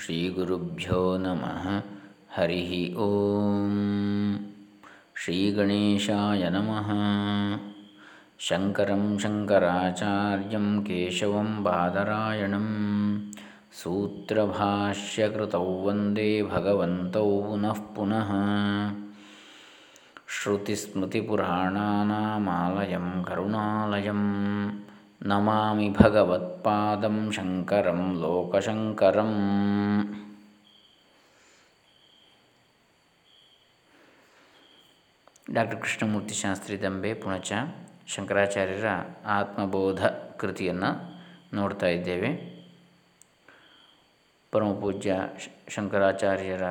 श्रीगुरुभ्यो नमः। हरिः ॐ श्रीगणेशाय नमः। शङ्करं शङ्कराचार्यं केशवं बादरायणं सूत्रभाष्यकृतौ वन्दे भगवन्तौ पुनः पुनः। श्रुतिस्मृतिपुराणानामालयं करुणालयम्। ನಮಾಮಿ ಭಗವತ್ಪಾದಂ ಶಂಕರಂ ಲೋಕಶಂಕರಂ ಡಾಕ್ಟರ್ ಕೃಷ್ಣಮೂರ್ತಿ ಶಾಸ್ತ್ರಿ ದಂಬೆ ಪುಣಚ ಶಂಕರಾಚಾರ್ಯರ ಆತ್ಮಬೋಧ ಕೃತಿಯನ್ನು ನೋಡ್ತಾ ಇದ್ದೇವೆ. ಪರಮಪೂಜ್ಯ ಶಂಕರಾಚಾರ್ಯರ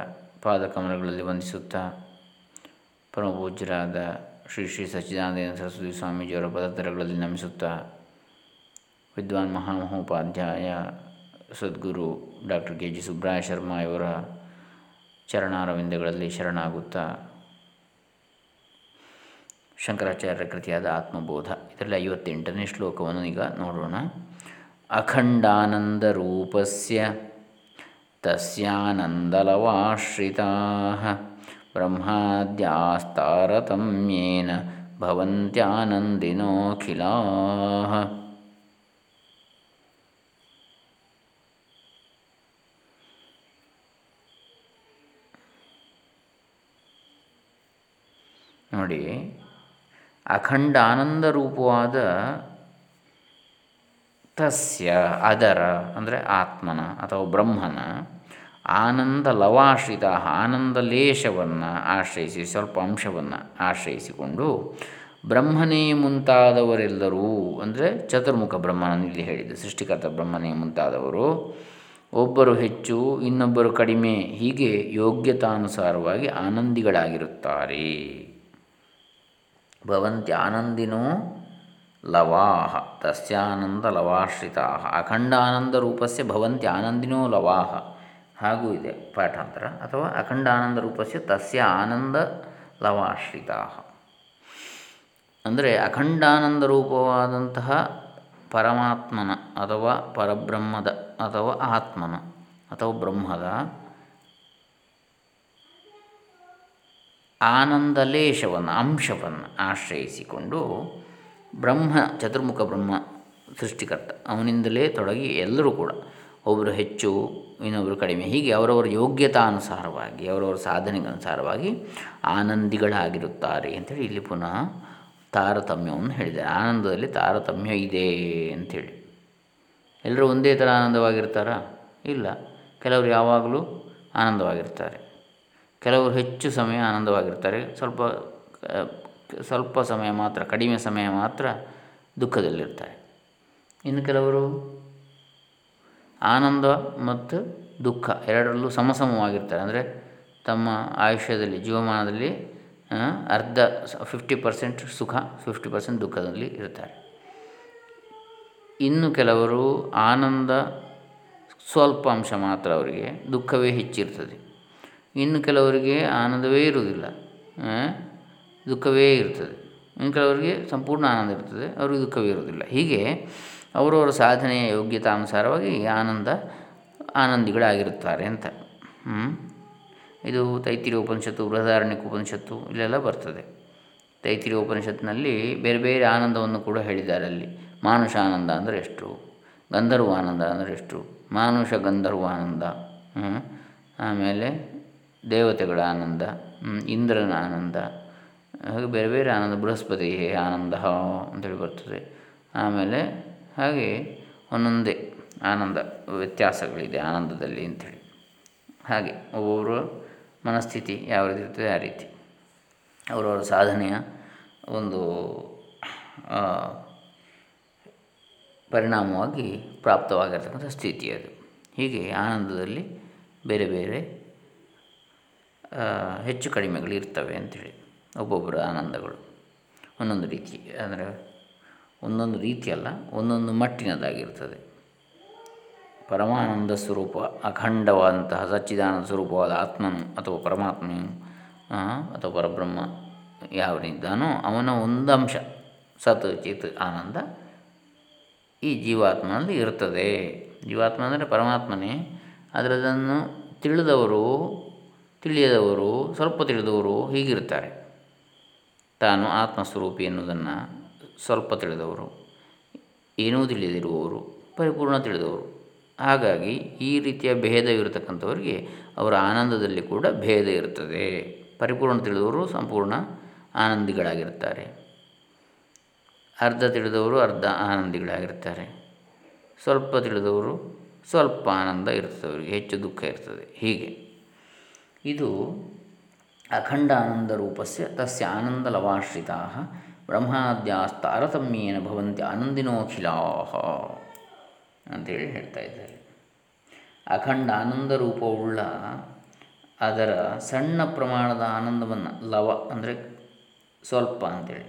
ಪಾದಕಮಲಗಳಲ್ಲಿ ವಂದಿಸುತ್ತಾ ಪರಮಪೂಜ್ಯರಾದ ಶ್ರೀ ಶ್ರೀ ಸಚ್ಚಿದಾನಂದ ಸರಸ್ವತಿ ಸ್ವಾಮೀಜಿಯವರ ಪದತರಗಳಲ್ಲಿ ನಮಿಸುತ್ತಾ ವಿದ್ವಾನ್ ಮಹಾಮಹೋಪಾಧ್ಯಾಯ, ಸದ್ಗುರು doctor K G Subraya Sharma ಇವರ ಚರಣಾರವಿಂದಗಳಲ್ಲಿ ಶರಣಾಗುತ್ತಾ ಶಂಕರಾಚಾರ್ಯರ ಕೃತಿಯಾದ ಆತ್ಮಬೋಧ. ಇದರಲ್ಲಿ ಐವತ್ತೆಂಟನೇ ಶ್ಲೋಕವನ್ನು ಈಗ ನೋಡೋಣ. ಅಖಂಡಾನಂದ ರೂಪಸ್ಯ ತಸ್ಯಾನಂದಲವಾಶ್ರಿತಾ ಬ್ರಹ್ಮಾದ್ಯಾಸ್ತಾರತಮ್ಯೇನ ಭವಂತ್ಯಾನಂದಿನೋಖಿಲಾ ನೋಡಿ ಅಖಂಡ ಆನಂದ ರೂಪವಾದ ತಸ್ಯ, ಅದರ, ಅಂದರೆ ಆತ್ಮನ ಅಥವಾ ಬ್ರಹ್ಮನ ಆನಂದ ಲವಾಶ್ರಿತ ಆನಂದ ಲೇಷವನ್ನು ಆಶ್ರಯಿಸಿ, ಸ್ವಲ್ಪ ಅಂಶವನ್ನು ಆಶ್ರಯಿಸಿಕೊಂಡು, ಬ್ರಹ್ಮನೇ ಮುಂತಾದವರೆಲ್ಲರೂ, ಅಂದರೆ ಚತುರ್ಮುಖ ಬ್ರಹ್ಮನಲ್ಲಿ ಹೇಳಿದ್ದು, ಸೃಷ್ಟಿಕರ್ತ ಬ್ರಹ್ಮನೇ ಮುಂತಾದವರು, ಒಬ್ಬರು ಹೆಚ್ಚು, ಇನ್ನೊಬ್ಬರು ಕಡಿಮೆ, ಹೀಗೆ ಯೋಗ್ಯತಾನುಸಾರವಾಗಿ ಆನಂದಿಗಳಾಗಿರುತ್ತಾರೆ. ಭವಂತಿ ಆನಂದಿನೋ ಲವಾಹ ತಸ್ಯಾನಂದ ರೂಪಸ್ಯ ಭವಂತಿ ಆನಂದಿನೋ ಲವಾಹ. ಹಾಗೂ ಇದೆ ಪಾಠಾಂತರ. ಅಥವಾ ಅಖಂಡಾನಂದ ರೂಪಸ್ಯ ತಸ್ಯ ಆನಂದ ಲವಾಶ್ರಿತಾ ಅಂದರೆ ಅಖಂಡಾನಂದ ರೂಪವಾದಂತಹ ಪರಮಾತ್ಮನ ಅಥವಾ ಪರಬ್ರಹ್ಮದ ಅಥವಾ ಆತ್ಮನ ಅಥವಾ ಬ್ರಹ್ಮದ ಆನಂದಲೇಶವನ್ನು, ಅಂಶವನ್ನು ಆಶ್ರಯಿಸಿಕೊಂಡು ಬ್ರಹ್ಮ, ಚತುರ್ಮುಖ ಬ್ರಹ್ಮ ಸೃಷ್ಟಿಕರ್ತ. ಅವನಿಂದಲೇ ತೊಡಗಿ ಎಲ್ಲರೂ ಕೂಡ ಒಬ್ಬರು ಹೆಚ್ಚು ಇನ್ನೊಬ್ಬರು ಕಡಿಮೆ. ಹೀಗೆ ಅವರವರ ಯೋಗ್ಯತಾನುಸಾರವಾಗಿ, ಅವರವರ ಸಾಧನೆಗನುಸಾರವಾಗಿ ಆನಂದಿಗಳಾಗಿರುತ್ತಾರೆ ಅಂಥೇಳಿ ಇಲ್ಲಿ ಪುನಃ ತಾರತಮ್ಯವನ್ನು ಹೇಳಿದ್ದಾರೆ. ಆನಂದದಲ್ಲಿ ತಾರತಮ್ಯ ಇದೆ ಅಂಥೇಳಿ ಎಲ್ಲರೂ ಒಂದೇ ಥರ ಆನಂದವಾಗಿರ್ತಾರಾ? ಇಲ್ಲ. ಕೆಲವರು ಯಾವಾಗಲೂ ಆನಂದವಾಗಿರ್ತಾರೆ. ಕೆಲವರು ಹೆಚ್ಚು ಸಮಯ ಆನಂದವಾಗಿರ್ತಾರೆ. ಸ್ವಲ್ಪ ಸ್ವಲ್ಪ ಸಮಯ ಮಾತ್ರ, ಕಡಿಮೆ ಸಮಯ ಮಾತ್ರ ದುಃಖದಲ್ಲಿರ್ತಾರೆ. ಇನ್ನು ಕೆಲವರು ಆನಂದ ಮತ್ತು ದುಃಖ ಎರಡರಲ್ಲೂ ಸಮಸಮವಾಗಿರ್ತಾರೆ. ಅಂದರೆ ತಮ್ಮ ಆಯುಷ್ಯದಲ್ಲಿ, ಜೀವಮಾನದಲ್ಲಿ ಅರ್ಧ ಫಿಫ್ಟಿ ಪರ್ಸೆಂಟ್ ಸುಖ, ಫಿಫ್ಟಿ ಪರ್ಸೆಂಟ್ ದುಃಖದಲ್ಲಿ ಇರ್ತಾರೆ. ಇನ್ನು ಕೆಲವರು ಆನಂದ ಸ್ವಲ್ಪ ಅಂಶ ಮಾತ್ರ ಅವರಿಗೆ, ದುಃಖವೇ ಹೆಚ್ಚಿರ್ತದೆ. ಇನ್ನು ಕೆಲವರಿಗೆ ಆನಂದವೇ ಇರುವುದಿಲ್ಲ ದುಃಖವೇ ಇರ್ತದೆ. ಇನ್ನು ಕೆಲವರಿಗೆ ಸಂಪೂರ್ಣ ಆನಂದ ಇರ್ತದೆ, ಅವರಿಗೆ ದುಃಖವೇ ಇರುವುದಿಲ್ಲ. ಹೀಗೆ ಅವರವರ ಸಾಧನೆಯ ಯೋಗ್ಯತಾನುಸಾರವಾಗಿ ಆನಂದ, ಆನಂದಿಗಳಾಗಿರುತ್ತಾರೆ ಅಂತ. ಇದು ತೈತಿರಿ ಉಪನಿಷತ್ತು ಬೃಹದಾರಣ್ಯಕ ಉಪನಿಷತ್ತು ಇಲ್ಲೆಲ್ಲ ಬರ್ತದೆ. ತೈತಿರಿ ಉಪನಿಷತ್ತಿನಲ್ಲಿ ಬೇರೆ ಬೇರೆ ಆನಂದವನ್ನು ಕೂಡ ಹೇಳಿದ್ದಾರೆ ಅಲ್ಲಿ. ಮಾನುಷ ಆನಂದ ಅಂದರೆ ಎಷ್ಟು? ಗಂಧರ್ವ ಆನಂದ ಅಂದರೆ ಎಷ್ಟು? ಮಾನುಷ ಗಂಧರ್ವ ಆನಂದ ಆಮೇಲೆ ದೇವತೆಗಳ ಆನಂದ ಇಂದ್ರನ ಆನಂದ, ಹಾಗೆ ಬೇರೆ ಬೇರೆ ಆನಂದ, ಬೃಹಸ್ಪತಿ ಆನಂದ ಅಂತೇಳಿ ಬರ್ತದೆ. ಆಮೇಲೆ ಹಾಗೆ ಒಂದೊಂದೇ ಆನಂದ, ವ್ಯತ್ಯಾಸಗಳಿದೆ ಆನಂದದಲ್ಲಿ ಅಂಥೇಳಿ ಹಾಗೆ ಒಬ್ಬೊಬ್ಬರ ಮನಸ್ಥಿತಿ ಯಾವ ರೀತಿ ಇರ್ತದೆ ಆ ರೀತಿ. ಅವರವರ ಸಾಧನೆಯ ಒಂದು ಪರಿಣಾಮವಾಗಿ ಪ್ರಾಪ್ತವಾಗಿರ್ತಕ್ಕಂಥ ಸ್ಥಿತಿ ಅದು. ಹೀಗೆ ಆನಂದದಲ್ಲಿ ಬೇರೆ ಬೇರೆ ಹೆಚ್ಚು ಕಡಿಮೆಗಳು ಇರ್ತವೆ ಅಂಥೇಳಿ ಒಬ್ಬೊಬ್ಬರ ಆನಂದಗಳು. ಒಂದೊಂದು ರೀತಿ ಅಂದರೆ ಒಂದೊಂದು ರೀತಿಯಲ್ಲ ಒಂದೊಂದು ಮಟ್ಟಿನದಾಗಿರ್ತದೆ. ಪರಮಾನಂದ ಸ್ವರೂಪ, ಅಖಂಡವಾದಂತಹ ಸಚ್ಚಿದಾನಂದ ಸ್ವರೂಪವಾದ ಆತ್ಮನು ಅಥವಾ ಪರಮಾತ್ಮನು ಅಥವಾ ಪರಬ್ರಹ್ಮ ಯಾವನಿದ್ದಾನೋ ಅವನ ಒಂದು ಅಂಶ ಸತ್, ಚಿತ್, ಆನಂದ ಈ ಜೀವಾತ್ಮನಲ್ಲಿ ಇರ್ತದೆ. ಜೀವಾತ್ಮ ಅಂದರೆ ಪರಮಾತ್ಮನೇ. ಅದರದನ್ನು ತಿಳಿದವರು ತಿಳಿಯದವರು ಸ್ವಲ್ಪ ತಿಳಿದವರು ಹೀಗಿರ್ತಾರೆ ತಾನು ಆತ್ಮಸ್ವರೂಪಿ ಎನ್ನುವುದನ್ನು ಸ್ವಲ್ಪ ತಿಳಿದವರು ಏನೂ ತಿಳಿದಿರುವವರು, ಪರಿಪೂರ್ಣ ತಿಳಿದವರು. ಹಾಗಾಗಿ ಈ ರೀತಿಯ ಭೇದವಿರತಕ್ಕಂಥವರಿಗೆ ಅವರ ಆನಂದದಲ್ಲಿ ಕೂಡ ಭೇದ ಇರ್ತದೆ ಪರಿಪೂರ್ಣ ತಿಳಿದವರು ಸಂಪೂರ್ಣ ಆನಂದಿಗಳಾಗಿರ್ತಾರೆ ಅರ್ಧ ತಿಳಿದವರು ಅರ್ಧ ಆನಂದಿಗಳಾಗಿರ್ತಾರೆ ಸ್ವಲ್ಪ ತಿಳಿದವರು ಸ್ವಲ್ಪ ಆನಂದ ಇರ್ತದೆ ಅವರಿಗೆ ಹೆಚ್ಚು ದುಃಖ ಇರ್ತದೆ. ಹೀಗೆ. ಇದು ಅಖಂಡ ಆನಂದ ರೂಪಸ್ಯ ತಸ್ಯ ಆನಂದ ಲವಾಶ್ರಿತಾ ಬ್ರಹ್ಮಾದ್ಯಾಸ್ತಾರತಮ್ಯೇನ ಭವಂತಿ ಆನಂದಿನೋಖಿಲಾ ಅಂತೇಳಿ ಹೇಳ್ತಾ ಇದ್ದಾರೆ. ಅಖಂಡ ಆನಂದ ರೂಪವುಳ್ಳ ಅದರ ಸಣ್ಣ ಪ್ರಮಾಣದ ಆನಂದವನ್ನು ಲವ ಅಂದರೆ ಸ್ವಲ್ಪ ಅಂತೇಳಿ.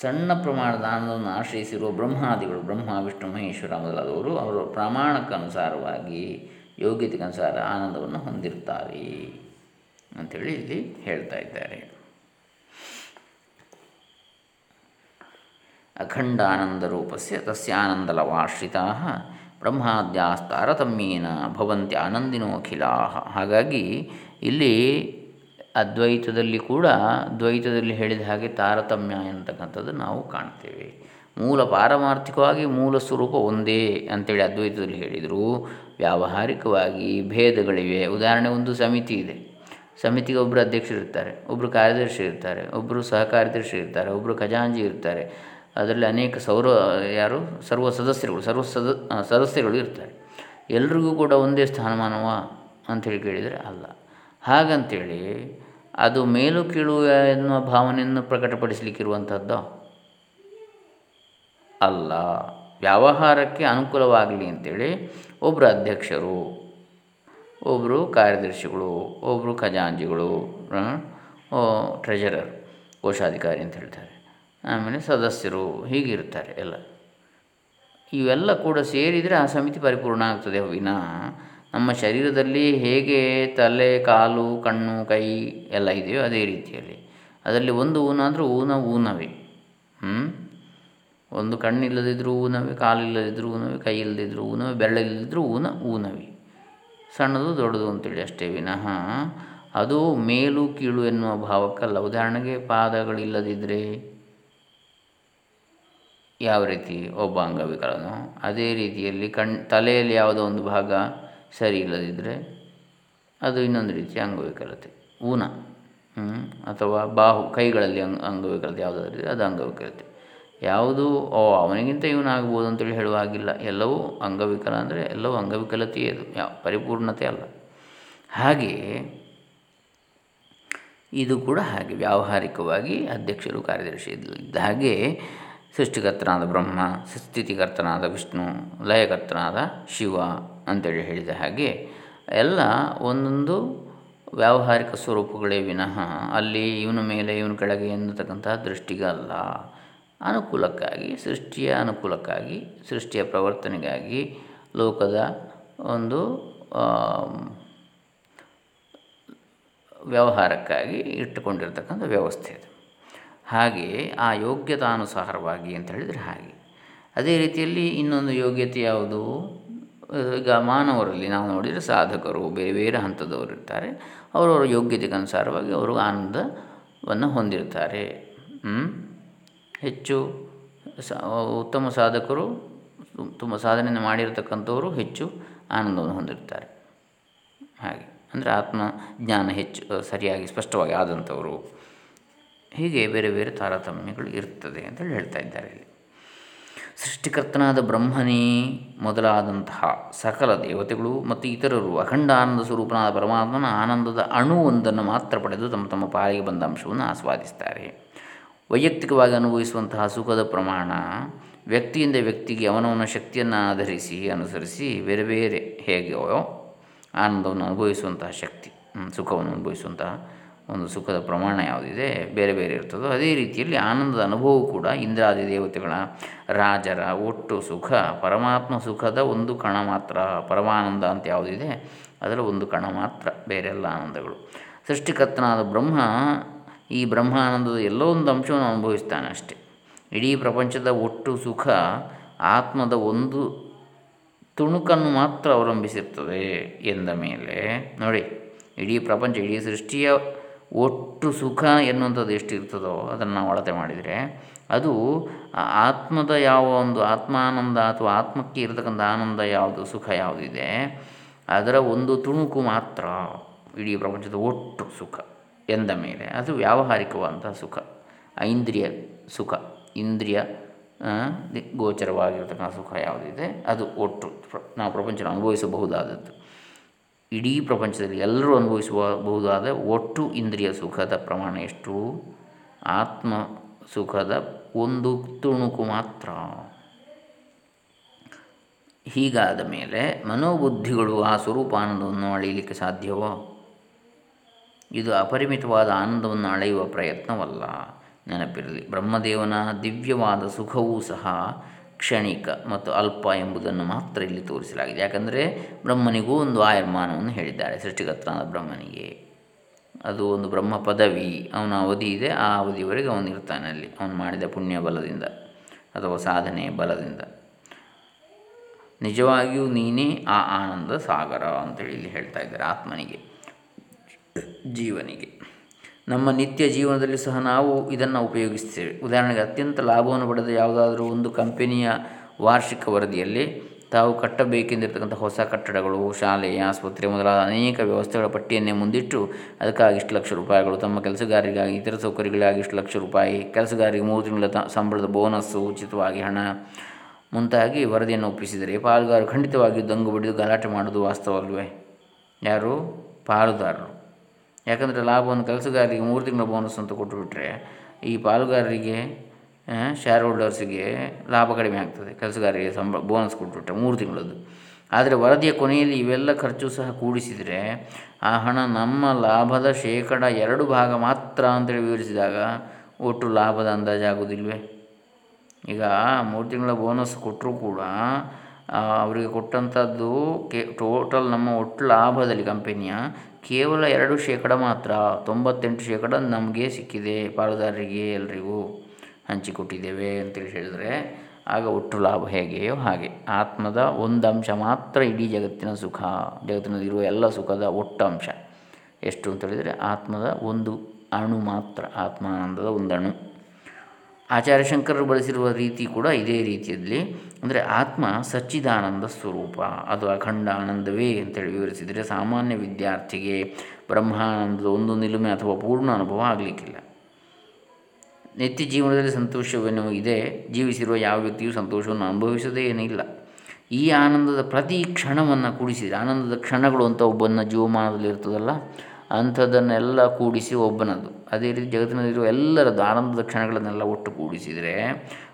ಸಣ್ಣ ಪ್ರಮಾಣದ ಆನಂದವನ್ನು ಆಶ್ರಯಿಸಿರುವ ಬ್ರಹ್ಮಾದಿಗಳು ಬ್ರಹ್ಮ, ವಿಷ್ಣು, ಮಹೇಶ್ವರ ಮೊದಲಾದವರು ಅವರ ಪ್ರಮಾಣಕ್ಕನುಸಾರವಾಗಿ ಯೋಗ್ಯತೆಗನುಸಾರ ಆನಂದವನ್ನು ಹೊಂದಿರ್ತಾರೆ ಅಂಥೇಳಿ ಇಲ್ಲಿ ಹೇಳ್ತಾ ಇದ್ದಾರೆ. ಅಖಂಡಾನಂದರೂಪಸ್ಯ ಲವಾಶ್ರಿತ ಬ್ರಹ್ಮಾದ್ಯಾಸ್ತಾರತಮ್ಯೇನ ಭವಂತಿ ಆನಂದಿನೋಖಿಲಾ. ಹಾಗಾಗಿ ಇಲ್ಲಿ ಅದ್ವೈತದಲ್ಲಿ ಕೂಡ, ದ್ವೈತದಲ್ಲಿ ಹೇಳಿದ ಹಾಗೆ ತಾರತಮ್ಯ ಎಂತಕ್ಕಂಥದ್ದು ನಾವು ಕಾಣ್ತೇವೆ. ಮೂಲ ಪಾರಮಾರ್ಥಿಕವಾಗಿ ಮೂಲ ಸ್ವರೂಪ ಒಂದೇ ಅಂತೇಳಿ ಅದ್ವೈತದಲ್ಲಿ ಹೇಳಿದರು. ವ್ಯಾವಹಾರಿಕವಾಗಿ ಭೇದಗಳಿವೆ. ಉದಾಹರಣೆ ಒಂದು ಸಮಿತಿ ಇದೆ. ಸಮಿತಿಗೆ ಒಬ್ಬರು ಅಧ್ಯಕ್ಷರು ಇರ್ತಾರೆ ಒಬ್ಬರು ಕಾರ್ಯದರ್ಶಿ ಇರ್ತಾರೆ ಒಬ್ಬರು ಸಹಕಾರ್ಯದರ್ಶಿ ಇರ್ತಾರೆ ಒಬ್ಬರು ಖಜಾಂಜಿ ಇರ್ತಾರೆ. ಅದರಲ್ಲಿ ಅನೇಕ ಸೌರ, ಯಾರು? ಸರ್ವ ಸದಸ್ಯರುಗಳು, ಸರ್ವ ಸದ ಸದಸ್ಯರುಗಳು ಇರ್ತಾರೆ. ಎಲ್ರಿಗೂ ಕೂಡ ಒಂದೇ ಸ್ಥಾನಮಾನವ ಅಂಥೇಳಿ ಕೇಳಿದರೆ ಅಲ್ಲ. ಹಾಗಂತೇಳಿ ಅದು ಮೇಲು ಕೀಳು ಎನ್ನುವ ಭಾವನೆಯನ್ನು ಪ್ರಕಟಪಡಿಸಲಿಕ್ಕಿರುವಂಥದ್ದು ಅಲ್ಲ. ವ್ಯವಹಾರಕ್ಕೆ ಅನುಕೂಲವಾಗಲಿ ಅಂತೇಳಿ ಒಬ್ಬರು ಅಧ್ಯಕ್ಷರು ಒಬ್ಬರು ಕಾರ್ಯದರ್ಶಿಗಳು ಒಬ್ಬರು ಖಜಾಂಜಿಗಳು ಟ್ರೆಜರರ್ ಕೋಶಾಧಿಕಾರಿ ಅಂತ ಹೇಳ್ತಾರೆ. ಆಮೇಲೆ ಸದಸ್ಯರು ಹೀಗಿರ್ತಾರೆ ಎಲ್ಲ. ಇವೆಲ್ಲ ಕೂಡ ಸೇರಿದರೆ ಆ ಸಮಿತಿ ಪರಿಪೂರ್ಣ ಆಗ್ತದೆ ವಿನ ನಮ್ಮ ಶರೀರದಲ್ಲಿ ಹೇಗೆ ತಲೆ, ಕಾಲು, ಕಣ್ಣು, ಕೈ ಎಲ್ಲ ಇದೆಯೋ ಅದೇ ರೀತಿಯಲ್ಲಿ. ಅದರಲ್ಲಿ ಒಂದು ಊನಾದರೂ ಊನ ಊನವೇ. ಹ್ಞೂ ಒಂದು ಕಣ್ಣಿಲ್ಲದಿದ್ದರೂ ಊನವೇ ಕಾಲಿಲ್ಲದಿದ್ದರೂ ಊನವೇ ಕೈ ಇಲ್ಲದಿದ್ದರೂ ಊನವೇ ಬೆರಳಿಲ್ಲದಿದ್ದರೂ ಊನ, ಊನವಿ. ಸಣ್ಣದು ದೊಡ್ಡದು ಅಂತೇಳಿ ಅಷ್ಟೇ ವಿನಃ. ಅದು ಮೇಲು ಕೀಳು ಎನ್ನುವ ಭಾವಕ್ಕಲ್ಲ. ಉದಾಹರಣೆಗೆ ಪಾದಗಳಿಲ್ಲದಿದ್ದರೆ ಯಾವ ರೀತಿ? ಒಬ್ಬ ಅಂಗವಿಕಲನು. ಅದೇ ರೀತಿಯಲ್ಲಿ ಕಣ್, ತಲೆಯಲ್ಲಿ ಯಾವುದೋ ಒಂದು ಭಾಗ ಸರಿ ಇಲ್ಲದಿದ್ದರೆ ಅದು ಇನ್ನೊಂದು ರೀತಿಯ ಅಂಗವಿಕಲತೆ. ಊನ ಅಥವಾ ಬಾಹು, ಕೈಗಳಲ್ಲಿ ಅಂಗ, ಅಂಗವಿಕಲತೆ ಯಾವುದಾದ್ರೂ ಅದು ಅಂಗವಿಕಲತೆ. ಯಾವುದು, ಓ, ಅವನಿಗಿಂತ ಇವನಾಗ್ಬೋದು ಅಂತೇಳಿ ಹೇಳುವ ಹಾಗಿಲ್ಲ. ಎಲ್ಲವೂ ಅಂಗವಿಕಲ ಅಂದರೆ ಎಲ್ಲವೂ ಅಂಗವಿಕಲತೆಯೇ ಅದು. ಯಾವ, ಪರಿಪೂರ್ಣತೆ ಅಲ್ಲ. ಹಾಗೆಯೇ ಇದು ಕೂಡ ಹಾಗೆ ವ್ಯಾವಹಾರಿಕವಾಗಿ ಅಧ್ಯಕ್ಷರು, ಕಾರ್ಯದರ್ಶಿ ಇದ್ದ ಹಾಗೆ ಸೃಷ್ಟಿಕರ್ತನಾದ ಬ್ರಹ್ಮ ಸ್ಥಿತಿಕರ್ತನಾದ ವಿಷ್ಣು, ಲಯಕರ್ತನಾದ ಶಿವ ಅಂತೇಳಿ ಹೇಳಿದ ಹಾಗೆ ಎಲ್ಲ ಒಂದೊಂದು ವ್ಯಾವಹಾರಿಕ ಸ್ವರೂಪಗಳೇ ವಿನಃ ಅಲ್ಲಿ ಇವನ ಮೇಲೆ, ಇವನ ಕೆಳಗೆ ಎನ್ನತಕ್ಕಂತಹ ದೃಷ್ಟಿಗೆ ಅಲ್ಲ ಅನುಕೂಲಕ್ಕಾಗಿ, ಸೃಷ್ಟಿಯ ಅನುಕೂಲಕ್ಕಾಗಿ, ಸೃಷ್ಟಿಯ ಪ್ರವರ್ತನೆಗಾಗಿ ಲೋಕದ ಒಂದು ವ್ಯವಹಾರಕ್ಕಾಗಿ ಇಟ್ಟುಕೊಂಡಿರ್ತಕ್ಕಂಥ ವ್ಯವಸ್ಥೆ ಅದು. ಹಾಗೆಯೇ ಆ ಯೋಗ್ಯತಾನುಸಾರವಾಗಿ ಅಂತ ಹೇಳಿದರೆ ಹಾಗೆ. ಅದೇ ರೀತಿಯಲ್ಲಿ ಇನ್ನೊಂದು ಯೋಗ್ಯತೆ ಯಾವುದು? ಈಗ ಮಾನವರಲ್ಲಿ ನಾವು ನೋಡಿದರೆ ಸಾಧಕರು, ಬೇರೆ ಬೇರೆ ಹಂತದವರು ಇರ್ತಾರೆ. ಅವರವರ ಯೋಗ್ಯತೆಗನುಸಾರವಾಗಿ ಅವರು ಆನಂದವನ್ನು ಹೊಂದಿರ್ತಾರೆ. ಹೆಚ್ಚು ಉತ್ತಮ ಸಾಧಕರು, ತುಂಬ ಸಾಧನೆಯನ್ನು ಮಾಡಿರತಕ್ಕಂಥವರು ಹೆಚ್ಚು ಆನಂದವನ್ನು ಹೊಂದಿರ್ತಾರೆ ಹಾಗೆ, ಅಂದರೆ ಆತ್ಮ ಜ್ಞಾನ ಹೆಚ್ಚು ಸರಿಯಾಗಿ ಸ್ಪಷ್ಟವಾಗಿ ಆದಂಥವರು. ಹೀಗೆ ಬೇರೆ ಬೇರೆ ತಾರತಮ್ಯಗಳು ಇರ್ತದೆ ಅಂತೇಳಿ ಹೇಳ್ತಾ ಇದ್ದಾರೆ ಇಲ್ಲಿ. ಸೃಷ್ಟಿಕರ್ತನಾದ ಬ್ರಹ್ಮನೇ ಮೊದಲಾದಂತಹ ಸಕಲ ದೇವತೆಗಳು ಮತ್ತು ಇತರರು ಅಖಂಡ ಆನಂದ ಸ್ವರೂಪನಾದ ಪರಮಾತ್ಮನ ಆನಂದದ ಅಣುವೊಂದನ್ನು ಮಾತ್ರ ಪಡೆದು ತಮ್ಮ ತಮ್ಮ ಪಾಲಿಗೆ ಬಂದ ಅಂಶವನ್ನು ಆಸ್ವಾದಿಸ್ತಾರೆ. ವೈಯಕ್ತಿಕವಾಗಿ ಅನುಭವಿಸುವಂತಹ ಸುಖದ ಪ್ರಮಾಣ, ವ್ಯಕ್ತಿಯಿಂದ ವ್ಯಕ್ತಿಗೆ ಅವನವನ ಶಕ್ತಿಯನ್ನು ಆಧರಿಸಿ, ಅನುಸರಿಸಿ ಬೇರೆ ಬೇರೆ ಹೇಗೆಯೋ ಆನಂದವನ್ನು ಅನುಭವಿಸುವಂತಹ ಶಕ್ತಿ ಸುಖವನ್ನು ಅನುಭವಿಸುವಂತಹ ಒಂದು ಸುಖದ ಪ್ರಮಾಣ ಯಾವುದಿದೆ, ಬೇರೆ ಬೇರೆ ಇರ್ತದೋ ಅದೇ ರೀತಿಯಲ್ಲಿ ಆನಂದದ ಅನುಭವವು ಕೂಡ ಇಂದ್ರಾದಿ ದೇವತೆಗಳ ರಾಜರ ಒಟ್ಟು ಸುಖ, ಪರಮಾತ್ಮ ಸುಖದ ಒಂದು ಕಣ ಮಾತ್ರ, ಪರಮಾನಂದ ಅಂತ ಯಾವುದಿದೆ, ಅದರ ಒಂದು ಕಣ ಮಾತ್ರ, ಬೇರೆಲ್ಲ ಆನಂದಗಳು. ಸೃಷ್ಟಿಕರ್ತನಾದ ಬ್ರಹ್ಮ ಈ ಬ್ರಹ್ಮಾನಂದದ ಎಲ್ಲೋ ಒಂದು ಅಂಶವನ್ನು ಅನುಭವಿಸ್ತಾನೆ ಅಷ್ಟೆ. ಇಡೀ ಪ್ರಪಂಚದ ಒಟ್ಟು ಸುಖ ಆತ್ಮದ ಒಂದು ತುಣುಕನ್ನು ಮಾತ್ರ ಅವಲಂಬಿಸಿರ್ತದೆ ಎಂದ ಮೇಲೆ, ನೋಡಿ, ಇಡೀ ಪ್ರಪಂಚ, ಇಡೀ ಸೃಷ್ಟಿಯ ಒಟ್ಟು ಸುಖ ಎನ್ನುವಂಥದ್ದು ಎಷ್ಟು ಇರ್ತದೋ ಅದನ್ನು ಅಳತೆ ಮಾಡಿದರೆ, ಅದು ಆತ್ಮದ ಯಾವ ಒಂದು ಆತ್ಮಾನಂದ ಅಥವಾ ಆತ್ಮಕ್ಕೆ ಇರತಕ್ಕಂಥ ಆನಂದ ಯಾವುದು, ಸುಖ ಯಾವುದಿದೆ, ಅದರ ಒಂದು ತುಣುಕು ಮಾತ್ರ ಇಡೀ ಪ್ರಪಂಚದ ಒಟ್ಟು ಸುಖ. ಎಂದ ಮೇಲೆ. ಅದು ವ್ಯಾವಹಾರಿಕವಾದಂತಹ ಸುಖ. ಐಂದ್ರಿಯ ಸುಖ. ಇಂದ್ರಿಯ ಗೋಚರವಾಗಿರ್ತಕ್ಕಂಥ ಸುಖ ಯಾವುದಿದೆ? ಅದು ಒಟ್ಟು. ನಾವು ಪ್ರಪಂಚ ಅನುಭವಿಸಬಹುದಾದದ್ದು. ಇಡೀ ಪ್ರಪಂಚದಲ್ಲಿ ಎಲ್ಲರೂ ಅನುಭವಿಸಬಹುದಾದ ಒಟ್ಟು ಇಂದ್ರಿಯ ಸುಖದ ಪ್ರಮಾಣ ಎಷ್ಟು? ಆತ್ಮ ಸುಖದ ಒಂದು ತುಣುಕು ಮಾತ್ರ. ಹೀಗಾದ ಮೇಲೆ ಮನೋಬುದ್ಧಿಗಳು ಆ ಸ್ವರೂಪ ಅನ್ನೋದನ್ನು ಅಳೆಯಲಿಕ್ಕೆ ಸಾಧ್ಯವೋ? ಇದು ಅಪರಿಮಿತವಾದ ಆನಂದವನ್ನು ಅಳೆಯುವ ಪ್ರಯತ್ನವಲ್ಲ. ನೆನಪಿರಲಿ, ಬ್ರಹ್ಮದೇವನ ದಿವ್ಯವಾದ ಸುಖವೂ ಸಹ ಕ್ಷಣಿಕ ಮತ್ತು ಅಲ್ಪ ಎಂಬುದನ್ನು ಮಾತ್ರ ಇಲ್ಲಿ ತೋರಿಸಲಾಗಿದೆ. ಯಾಕಂದರೆ ಬ್ರಹ್ಮನಿಗೂ ಒಂದು ಆಯುರ್ಮಾನವನ್ನು ಹೇಳಿದ್ದಾರೆ. ಸೃಷ್ಟಿಕರ್ತನಾದ ಬ್ರಹ್ಮನಿಗೆ. ಅದು ಒಂದು ಬ್ರಹ್ಮ ಪದವಿ. ಅವನ ಅವಧಿ ಇದೆ. ಆ ಅವಧಿಯವರೆಗೆ ಅವನು ಇರ್ತಾನೆ ಅಲ್ಲಿ. ಅವನು ಮಾಡಿದ ಪುಣ್ಯ ಬಲದಿಂದ ಅಥವಾ ಸಾಧನೆಯ ಬಲದಿಂದ. ನಿಜವಾಗಿಯೂ ನೀನೇ ಆ ಆನಂದ ಸಾಗರ ಅಂತೇಳಿ ಇಲ್ಲಿ ಹೇಳ್ತಾ ಇದ್ದಾರೆ ಆತ್ಮನಿಗೆ. ಜೀವನಿಗೆ. ನಮ್ಮ ನಿತ್ಯ ಜೀವನದಲ್ಲಿ ಸಹ ನಾವು ಇದನ್ನು ಉಪಯೋಗಿಸ್ತೇವೆ ಉದಾಹರಣೆಗೆ ಅತ್ಯಂತ ಲಾಭವನ್ನು ಪಡೆದ ಯಾವುದಾದ್ರೂ ಒಂದು ಕಂಪನಿಯ ವಾರ್ಷಿಕ ವರದಿಯಲ್ಲಿ ತಾವು ಕಟ್ಟಬೇಕೆಂದಿರ್ತಕ್ಕಂಥ ಹೊಸ ಕಟ್ಟಡಗಳು, ಶಾಲೆ, ಆಸ್ಪತ್ರೆ ಮೊದಲಾದ ಅನೇಕ ವ್ಯವಸ್ಥೆಗಳ ಪಟ್ಟಿಯನ್ನೇ ಮುಂದಿಟ್ಟು ಅದಕ್ಕಾಗಿ ಇಷ್ಟು ಲಕ್ಷ ರೂಪಾಯಿಗಳು, ತಮ್ಮ ಕೆಲಸಗಾರರಿಗಾಗಿ, ಇತರ ಸೌಕರ್ಯಗಳಿಗಾಗಿ ಇಷ್ಟು ಲಕ್ಷ ರೂಪಾಯಿ, ಕೆಲಸಗಾರರಿಗೆ ಮೂರು ತಿಂಗಳ ತ ಸಂಬಳದ ಬೋನಸ್ಸು ಉಚಿತವಾಗಿ ಹಣ ಮುಂತಾಗಿ ವರದಿಯನ್ನು ಒಪ್ಪಿಸಿದರೆ ಪಾಲುಗಾರರು ಖಂಡಿತವಾಗಿಯೂ ದಂಗು ಬಡಿದು ಗಲಾಟೆ ಮಾಡೋದು ವಾಸ್ತವಲ್ವೇ ಯಾರು? ಪಾಲುದಾರರು. ಯಾಕಂದರೆ ಲಾಭವನ್ನು ಕೆಲಸಗಾರರಿಗೆ ಮೂರು ತಿಂಗಳ ಬೋನಸ್ ಅಂತ ಕೊಟ್ಟುಬಿಟ್ರೆ ಈ ಪಾಲುಗಾರರಿಗೆ ಶೇರ್ ಹೋಲ್ಡರ್ಸಿಗೆ ಲಾಭ ಕಡಿಮೆ ಆಗ್ತದೆ. ಕೆಲಸಗಾರರಿಗೆ ಸಂಬ ಬೋನಸ್ ಕೊಟ್ಬಿಟ್ರೆ ಮೂರು ತಿಂಗಳದ್ದು. ಆದರೆ ವರದಿಯ ಕೊನೆಯಲ್ಲಿ ಇವೆಲ್ಲ ಖರ್ಚು ಸಹ ಕೂಡಿಸಿದರೆ ಆ ಹಣ ನಮ್ಮ ಲಾಭದ ಶೇಕಡ ಎರಡು ಭಾಗ ಮಾತ್ರ ಅಂತೇಳಿ ವಿವರಿಸಿದಾಗ ಒಟ್ಟು ಲಾಭದ ಅಂದಾಜಾಗೋದಿಲ್ವೇ ಈಗ ಮೂರು ತಿಂಗಳ ಬೋನಸ್ ಕೊಟ್ಟರೂ ಕೂಡ ಅವರಿಗೆ ಕೊಟ್ಟಂಥದ್ದು ಕೆ ಟೋಟಲ್ ನಮ್ಮ ಒಟ್ಟು ಲಾಭದಲ್ಲಿ ಕಂಪನಿಯ ಕೇವಲ ಎರಡು ಶೇಕಡ ಮಾತ್ರ, ತೊಂಬತ್ತೆಂಟು ಶೇಕಡ ನಮಗೆ ಸಿಕ್ಕಿದೆ, ಪಾಲುದಾರರಿಗೆ ಎಲ್ರಿಗೂ ಹಂಚಿಕೊಟ್ಟಿದ್ದೇವೆ ಅಂತೇಳಿ ಹೇಳಿದರೆ, ಆಗ ಒಟ್ಟು ಲಾಭ ಹೇಗೆಯೋ ಹಾಗೆ. ಆತ್ಮದ ಒಂದು ಅಂಶ ಮಾತ್ರ ಇಡೀ ಜಗತ್ತಿನ ಸುಖ, ಜಗತ್ತಿನಲ್ಲಿರುವ ಎಲ್ಲ ಸುಖದ ಒಟ್ಟು ಅಂಶ. ಎಷ್ಟು ಅಂತ ಹೇಳಿದರೆ, ಆತ್ಮದ ಒಂದು ಅಣು ಮಾತ್ರ, ಆತ್ಮಾನಂದದ ಒಂದು ಅಣು. ಆಚಾರ್ಯ ಶಂಕರರು ಬಳಸಿರುವ ರೀತಿ ಕೂಡ ಇದೇ ರೀತಿಯಲ್ಲಿ ಅಂದರೆ ಆತ್ಮ ಸಚ್ಚಿದಾನಂದ ಸ್ವರೂಪ. ಅದು ಅಖಂಡ ಆನಂದವೇ ಅಂತೇಳಿ ವಿವರಿಸಿದರೆ ಸಾಮಾನ್ಯ ವಿದ್ಯಾರ್ಥಿಗೆ ಬ್ರಹ್ಮಾನಂದದ ಒಂದು ನಿಲುಮೆ ಅಥವಾ ಪೂರ್ಣ ಅನುಭವ ಆಗಲಿಕ್ಕಿಲ್ಲ. ನಿತ್ಯ ಜೀವನದಲ್ಲಿ ಸಂತೋಷವೇನೋ ಇದೆ, ಜೀವಿಸಿರುವ ಯಾವ ವ್ಯಕ್ತಿಯೂ ಸಂತೋಷವನ್ನು ಅನುಭವಿಸದೇ ಏನಿಲ್ಲ ಈ ಆನಂದದ ಪ್ರತಿ ಕ್ಷಣವನ್ನು ಕೂಡಿಸಿದರೆ, ಆನಂದದ ಕ್ಷಣಗಳು ಅಂತ ಒಬ್ಬನ ಜೀವಮಾನದಲ್ಲಿ ಇರ್ತದಲ್ಲ ಅಂಥದ್ದನ್ನೆಲ್ಲ ಕೂಡಿಸಿ ಒಬ್ಬನದು. ಅದೇ ರೀತಿ ಜಗತ್ತಿನಲ್ಲಿರುವ ಎಲ್ಲರದ್ದು ಆನಂದದ ಕ್ಷಣಗಳನ್ನೆಲ್ಲ ಒಟ್ಟು ಕೂಡಿಸಿದರೆ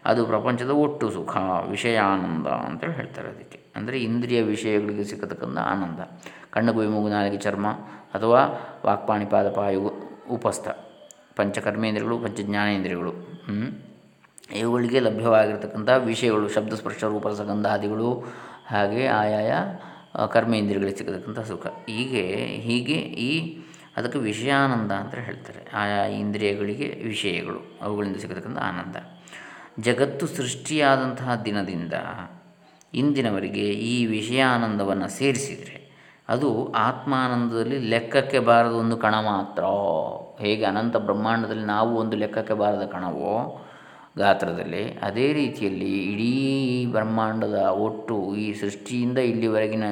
ಅದು ಪ್ರಪಂಚದ ಒಟ್ಟು ಸುಖ, ವಿಷಯಾನಂದ ಅಂತೇಳಿ ಹೇಳ್ತಾರೆ ಅದಕ್ಕೆ. ಅಂದರೆ ಇಂದ್ರಿಯ ವಿಷಯಗಳಿಗೆ ಸಿಕ್ಕತಕ್ಕಂಥ ಆನಂದ. ಕಣ್ಣು ಗುಯಿ ಮೂಗು, ನಾಲಿಗೆ, ಚರ್ಮ ಅಥವಾ ವಾಕ್ಪಾಣಿ ಪಾಯು ಉಪಸ್ಥ ಪಂಚಕರ್ಮೇಂದ್ರಿಯಗಳು ಪಂಚಜ್ಞಾನೇಂದ್ರಿಯಗಳು ಇವುಗಳಿಗೆ ಲಭ್ಯವಾಗಿರ್ತಕ್ಕಂಥ ವಿಷಯಗಳು, ಶಬ್ದ, ಸ್ಪರ್ಶ, ರೂಪ ಸಗಂಧಾದಿಗಳು ಹಾಗೆ ಆಯಾಯ ಕರ್ಮೇಂದ್ರಿಯಗಳಿಗೆ ಸಿಗತಕ್ಕಂಥ ಸುಖ. ಹೀಗೆ ಹೀಗೆ ಈ ಅದಕ್ಕೆ ವಿಷಯಾನಂದ ಅಂತ ಹೇಳ್ತಾರೆ. ಆಯಾ ಇಂದ್ರಿಯಗಳಿಗೆ ವಿಷಯಗಳು, ಅವುಗಳಿಂದ ಸಿಗತಕ್ಕಂಥ ಆನಂದ. ಜಗತ್ತು ಸೃಷ್ಟಿಯಾದಂತಹ ದಿನದಿಂದ ಇಂದಿನವರೆಗೆ ಈ ವಿಷಯಾನಂದವನ್ನು ಸೇರಿಸಿದರೆ ಅದು ಆತ್ಮಾನಂದದಲ್ಲಿ ಲೆಕ್ಕಕ್ಕೆ ಬಾರದ ಒಂದು ಕಣ ಮಾತ್ರ. ಹೇಗೆ ಅನಂತ ಬ್ರಹ್ಮಾಂಡದಲ್ಲಿ ನಾವು ಒಂದು ಲೆಕ್ಕಕ್ಕೆ ಬಾರದ ಕಣವೋ, ಗಾತ್ರದಲ್ಲಿ ಅದೇ ರೀತಿಯಲ್ಲಿ ಇಡೀ ಬ್ರಹ್ಮಾಂಡದ ಒಟ್ಟು ಈ ಸೃಷ್ಟಿಯಿಂದ ಇಲ್ಲಿವರೆಗಿನ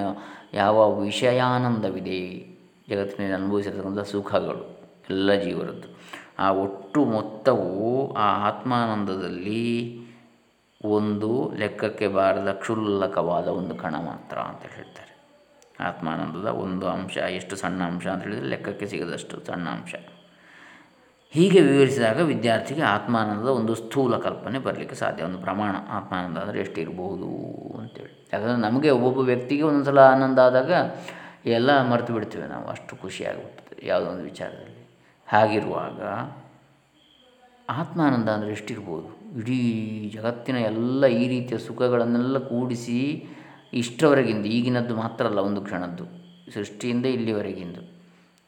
ಯಾವ ವಿಷಯಾನಂದವಿದೆ, ಜಗತ್ತಿನಲ್ಲಿ ಅನುಭವಿಸಿರ್ತಕ್ಕಂಥ ಸುಖಗಳು, ಎಲ್ಲ ಜೀವರದ್ದು. ಆ ಒಟ್ಟು ಮೊತ್ತವು ಆ ಆತ್ಮಾನಂದದಲ್ಲಿ ಒಂದು ಲೆಕ್ಕಕ್ಕೆ ಬಾರದ ಕ್ಷುಲ್ಲಕವಾದ ಒಂದು ಕಣ ಮಾತ್ರ ಅಂತ ಹೇಳ್ತಾರೆ. ಆತ್ಮಾನಂದದ ಒಂದು ಅಂಶ, ಎಷ್ಟು ಸಣ್ಣ ಅಂಶ ಅಂತ ಹೇಳಿದರೆ ಲೆಕ್ಕಕ್ಕೆ ಸಿಗದಷ್ಟು ಸಣ್ಣ ಅಂಶ. ಹೀಗೆ ವಿವರಿಸಿದಾಗ ವಿದ್ಯಾರ್ಥಿಗೆ ಆತ್ಮಾನಂದದ ಒಂದು ಸ್ಥೂಲ ಕಲ್ಪನೆ ಬರಲಿಕ್ಕೆ ಸಾಧ್ಯ. ಒಂದು ಪ್ರಮಾಣ ಆತ್ಮಾನಂದ ಅಂದರೆ ಎಷ್ಟಿರ್ಬೋದು ಅಂತೇಳಿ. ಯಾಕಂದರೆ ನಮಗೆ ಒಬ್ಬೊಬ್ಬ ವ್ಯಕ್ತಿಗೆ ಒಂದೊಂದು ಸಲ ಆನಂದ ಆದಾಗ ಎಲ್ಲ ಮರೆತು ಬಿಡ್ತೇವೆ ನಾವು. ಅಷ್ಟು ಖುಷಿಯಾಗುತ್ತದೆ ಯಾವುದೋ ಒಂದು ವಿಚಾರದಲ್ಲಿ. ಹಾಗಿರುವಾಗ ಆತ್ಮಾನಂದ ಅಂದರೆ ಎಷ್ಟಿರ್ಬೋದು ಇಡೀ ಜಗತ್ತಿನ ಎಲ್ಲ ಈ ರೀತಿಯ ಸುಖಗಳನ್ನೆಲ್ಲ ಕೂಡಿಸಿ ಇಷ್ಟರವರೆಗಿಂದು, ಈಗಿನದ್ದು ಮಾತ್ರ ಅಲ್ಲ, ಒಂದು ಕ್ಷಣದ್ದು, ಸೃಷ್ಟಿಯಿಂದ ಇಲ್ಲಿವರೆಗಿಂದು.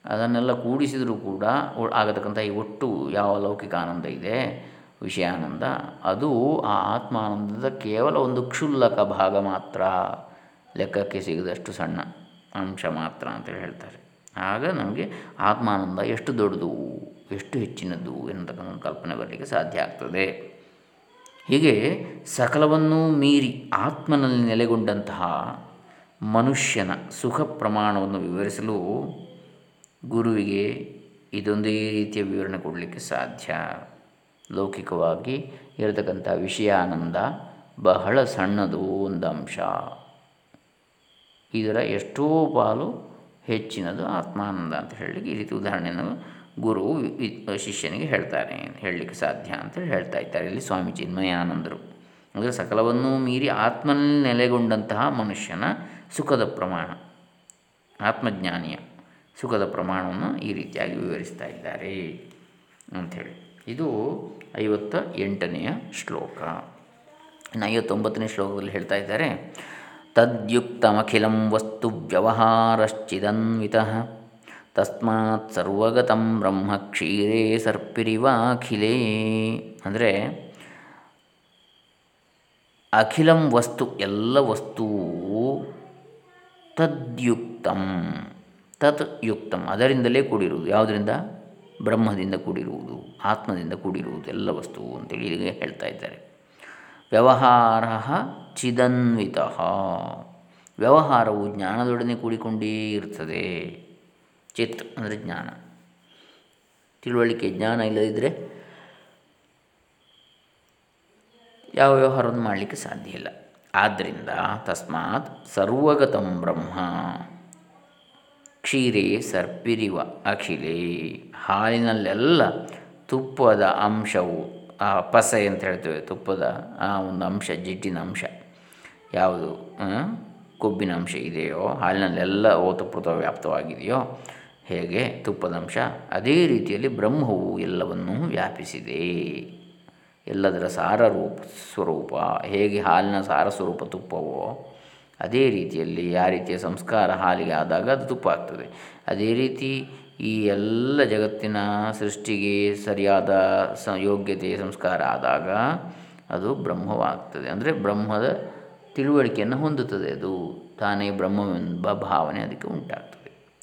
ಅದನ್ನೆಲ್ಲ ಕೂಡಿಸಿದರೂ ಕೂಡ ಆಗತಕ್ಕಂಥ ಈ ಒಟ್ಟು ಯಾವ ಲೌಕಿಕ ಆನಂದ ಇದೆ, ವಿಷಯಾನಂದ, ಅದು ಆ ಆತ್ಮಾನಂದದ ಕೇವಲ ಒಂದು ಕ್ಷುಲ್ಲಕ ಭಾಗ ಮಾತ್ರ, ಲೆಕ್ಕಕ್ಕೆ ಸಿಗದಷ್ಟು ಸಣ್ಣ ಅಂಶ ಮಾತ್ರ ಅಂತೇಳಿ ಹೇಳ್ತಾರೆ. ಆಗ ನಮಗೆ ಆತ್ಮಾನಂದ ಎಷ್ಟು ದೊಡ್ಡದು. ಎಷ್ಟು ಹೆಚ್ಚಿನದ್ದು ಎನ್ನತಕ್ಕಂಥ ಕಲ್ಪನೆ ಬರಲಿಕ್ಕೆ ಸಾಧ್ಯ ಆಗ್ತದೆ. ಹೀಗೆ ಸಕಲವನ್ನೂ ಮೀರಿ ಆತ್ಮನಲ್ಲಿ ನೆಲೆಗೊಂಡಂತಹ ಮನುಷ್ಯನ ಸುಖ ಪ್ರಮಾಣವನ್ನು ವಿವರಿಸಲು ಗುರುವಿಗೆ ಇದೊಂದೇ ರೀತಿಯ ವಿವರಣೆ ಕೊಡಲಿಕ್ಕೆ ಸಾಧ್ಯ. ಲೌಕಿಕವಾಗಿ ಇರತಕ್ಕಂಥ ವಿಷಯಾನಂದ ಬಹಳ ಸಣ್ಣದು ಒಂದು ಅಂಶ. ಇದರ ಎಷ್ಟೋ ಪಾಲು ಹೆಚ್ಚಿನದು ಆತ್ಮಾನಂದ ಅಂತ ಹೇಳಲಿಕ್ಕೆ ಈ ರೀತಿ ಉದಾಹರಣೆಯನ್ನು ಗುರು ಶಿಷ್ಯನಿಗೆ ಹೇಳ್ತಾರೆ, ಹೇಳಲಿಕ್ಕೆ ಸಾಧ್ಯ ಅಂತೇಳಿ ಹೇಳ್ತಾ ಇದ್ದಾರೆ ಇಲ್ಲಿ ಸ್ವಾಮಿ ಚಿನ್ಮಯಾನಂದರು ಅಂದರೆ ಸಕಲವನ್ನೂ ಮೀರಿ ಆತ್ಮನಲ್ಲಿ ನೆಲೆಗೊಂಡಂತಹ ಮನುಷ್ಯನ ಸುಖದ ಪ್ರಮಾಣ, ಆತ್ಮಜ್ಞಾನಿಯ ಸುಖದ ಪ್ರಮಾಣವನ್ನು ಈ ರೀತಿಯಾಗಿ ವಿವರಿಸ್ತಾ ಇದ್ದಾರೆ ಅಂಥೇಳಿ ಇದು ಐವತ್ತ ಎಂಟನೆಯ ಶ್ಲೋಕ. ಇನ್ನು ಐವತ್ತೊಂಬತ್ತನೇ ಶ್ಲೋಕದಲ್ಲಿ ಹೇಳ್ತಾ ಇದ್ದಾರೆ, ತದ್ಯುಕ್ತಮಖಿಲಂ ವಸ್ತು ವ್ಯವಹಾರಶ್ಚಿದನ್ವಿತ ತಸ್ಮಾತ್ ಸರ್ವಗತಂ ಬ್ರಹ್ಮ ಕ್ಷೀರೇ ಸರ್ಪಿರಿವಾಖಿಲೇ. ಅಂದರೆ ಅಖಿಲಂ ವಸ್ತು, ಎಲ್ಲ ವಸ್ತು ತದ್ಯುಕ್ತಂ ತತ್ ಯುಕ್ತಂ ಅದರಿಂದಲೇ ಕೂಡಿರುವುದು. ಯಾವುದರಿಂದ? ಬ್ರಹ್ಮದಿಂದ ಕೂಡಿರುವುದು, ಆತ್ಮದಿಂದ ಕೂಡಿರುವುದು, ಎಲ್ಲ ವಸ್ತು ಅಂತೇಳಿ ಈಗ ಹೇಳ್ತಾ ಇದ್ದಾರೆ. ವ್ಯವಹಾರ ಚಿದನ್ವಿತ. ವ್ಯವಹಾರವು ಜ್ಞಾನದೊಡನೆ ಕೂಡಿಕೊಂಡೇ ಇರ್ತದೆ. ಚಿತ್ ಅಂದರೆ ಜ್ಞಾನ. ತಿಳುವಳಿಕೆ ಜ್ಞಾನ ಇಲ್ಲದಿದ್ದರೆ ಯಾವ ವ್ಯವಹಾರವನ್ನು ಮಾಡಲಿಕ್ಕೆ ಸಾಧ್ಯ ಇಲ್ಲ. ಆದ್ದರಿಂದ ತಸ್ಮಾತ್ ಸರ್ವಗತಂ ಬ್ರಹ್ಮ ಕ್ಷೀರೇ ಸರ್ಪಿರಿವ ಅಖಿಲೇ. ಹಾಲಿನಲ್ಲೆಲ್ಲ ತುಪ್ಪದ ಅಂಶವು, ಆ ಪಸೆ ಅಂತ ಹೇಳ್ತೇವೆ ತುಪ್ಪದ, ಆ ಒಂದು ಅಂಶ, ಜಿಡ್ಡಿನ ಅಂಶ. ಯಾವುದು ಕೊಬ್ಬಿನ ಅಂಶ ಇದೆಯೋ, ಹಾಲಿನಲ್ಲೆಲ್ಲ ಓತಪ್ರೋತ ವ್ಯಾಪ್ತವಾಗಿದೆಯೋ ಹೇಗೆ ತುಪ್ಪದಂಶ? ಅದೇ ರೀತಿಯಲ್ಲಿ ಬ್ರಹ್ಮವು ಎಲ್ಲವನ್ನೂ ವ್ಯಾಪಿಸಿದೆ. ಎಲ್ಲದರ ಸಾರ ರೂಪ, ಸ್ವರೂಪ, ಹೇಗೆ ಹಾಲಿನ ಸಾರ ಸ್ವರೂಪ ತುಪ್ಪವೋ, ಅದೇ ರೀತಿಯಲ್ಲಿ ಯಾವ ರೀತಿಯ ಸಂಸ್ಕಾರ ಹಾಲಿಗೆ ಆದಾಗ ಅದು ತುಪ್ಪ ಆಗ್ತದೆ. ಅದೇ ರೀತಿ ಈ ಎಲ್ಲ ಜಗತ್ತಿನ ಸೃಷ್ಟಿಗೆ ಸರಿಯಾದ ಸ ಯೋಗ್ಯತೆ ಸಂಸ್ಕಾರ ಆದಾಗ ಅದು ಬ್ರಹ್ಮವಾಗ್ತದೆ. ಅಂದರೆ ಬ್ರಹ್ಮದ ತಿಳುವಳಿಕೆಯನ್ನು ಹೊಂದುತ್ತದೆ ಅದು. ತಾನೇ ಬ್ರಹ್ಮವೆಂಬ ಭಾವನೆ ಅದಕ್ಕೆ ಉಂಟಾಗ್ತದೆ.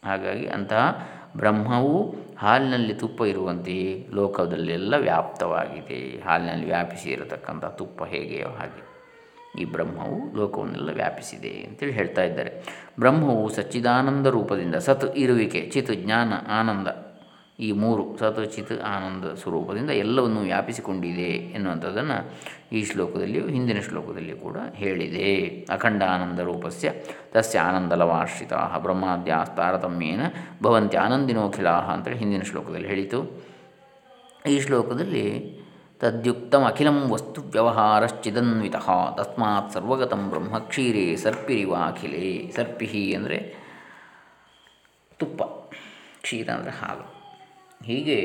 ಹಾಗಾಗಿ ಅಂತಹ ಬ್ರಹ್ಮವು ಹಾಲಿನಲ್ಲಿ ತುಪ್ಪ ಇರುವಂತೆಯೇ ಲೋಕದಲ್ಲೆಲ್ಲ ವ್ಯಾಪ್ತವಾಗಿದೆ. ಹಾಲಿನಲ್ಲಿ ವ್ಯಾಪಿಸಿ ಇರತಕ್ಕಂಥ ತುಪ್ಪ ಹೇಗೆಯೋ ಹಾಗೆ? ಈ ಬ್ರಹ್ಮವು ಲೋಕವನ್ನೆಲ್ಲ ವ್ಯಾಪಿಸಿದೆ ಅಂತೇಳಿ ಹೇಳ್ತಾ ಇದ್ದಾರೆ. ಬ್ರಹ್ಮವು ಸಚ್ಚಿದಾನಂದ ರೂಪದಿಂದ ಸತ್ ಇರುವಿಕೆ, ಚಿತ್ ಜ್ಞಾನ, ಆನಂದ ಈ ಮೂರು ಸತಚಿತ್ ಆನಂದ ಸ್ವರೂಪದಿಂದ ಎಲ್ಲವನ್ನು ವ್ಯಾಪಿಸಿಕೊಂಡಿದೆ ಎನ್ನುವಂಥದ್ದನ್ನು ಈ ಶ್ಲೋಕದಲ್ಲಿಯೂ ಹಿಂದಿನ ಶ್ಲೋಕದಲ್ಲಿಯೂ ಕೂಡ ಹೇಳಿದೆ. ಅಖಂಡ ಆನಂದ ರೂಪಸ್ಯ ತಸ್ಯ ಆನಂದಲವಾಶ್ರಿತ ಬ್ರಹ್ಮಾದ್ಯಾಸ್ ತಾರತಮ್ಯೇನ ಭವಂತಿ ಆನಂದಿನೋಖಿಲಾಹ ಅಂತೇಳಿ ಹಿಂದಿನ ಶ್ಲೋಕದಲ್ಲಿ ಹೇಳಿತು. ಈ ಶ್ಲೋಕದಲ್ಲಿ ತದ್ಯುಕ್ತಮಖಿಲಂ ವಸ್ತು ವ್ಯವಹಾರಶ್ಚಿದನ್ವಿತ ತಸ್ಮಾತ್ ಸರ್ವಗತಂ ಬ್ರಹ್ಮ ಕ್ಷೀರೇ ಸರ್ಪಿರಿವಾಖಿಲೇ. ಸರ್ಪಿಹಿ ಅಂದರೆ ತುಪ್ಪ, ಕ್ಷೀರ ಅಂದರೆ ಹಾಲು. ಹೀಗೆ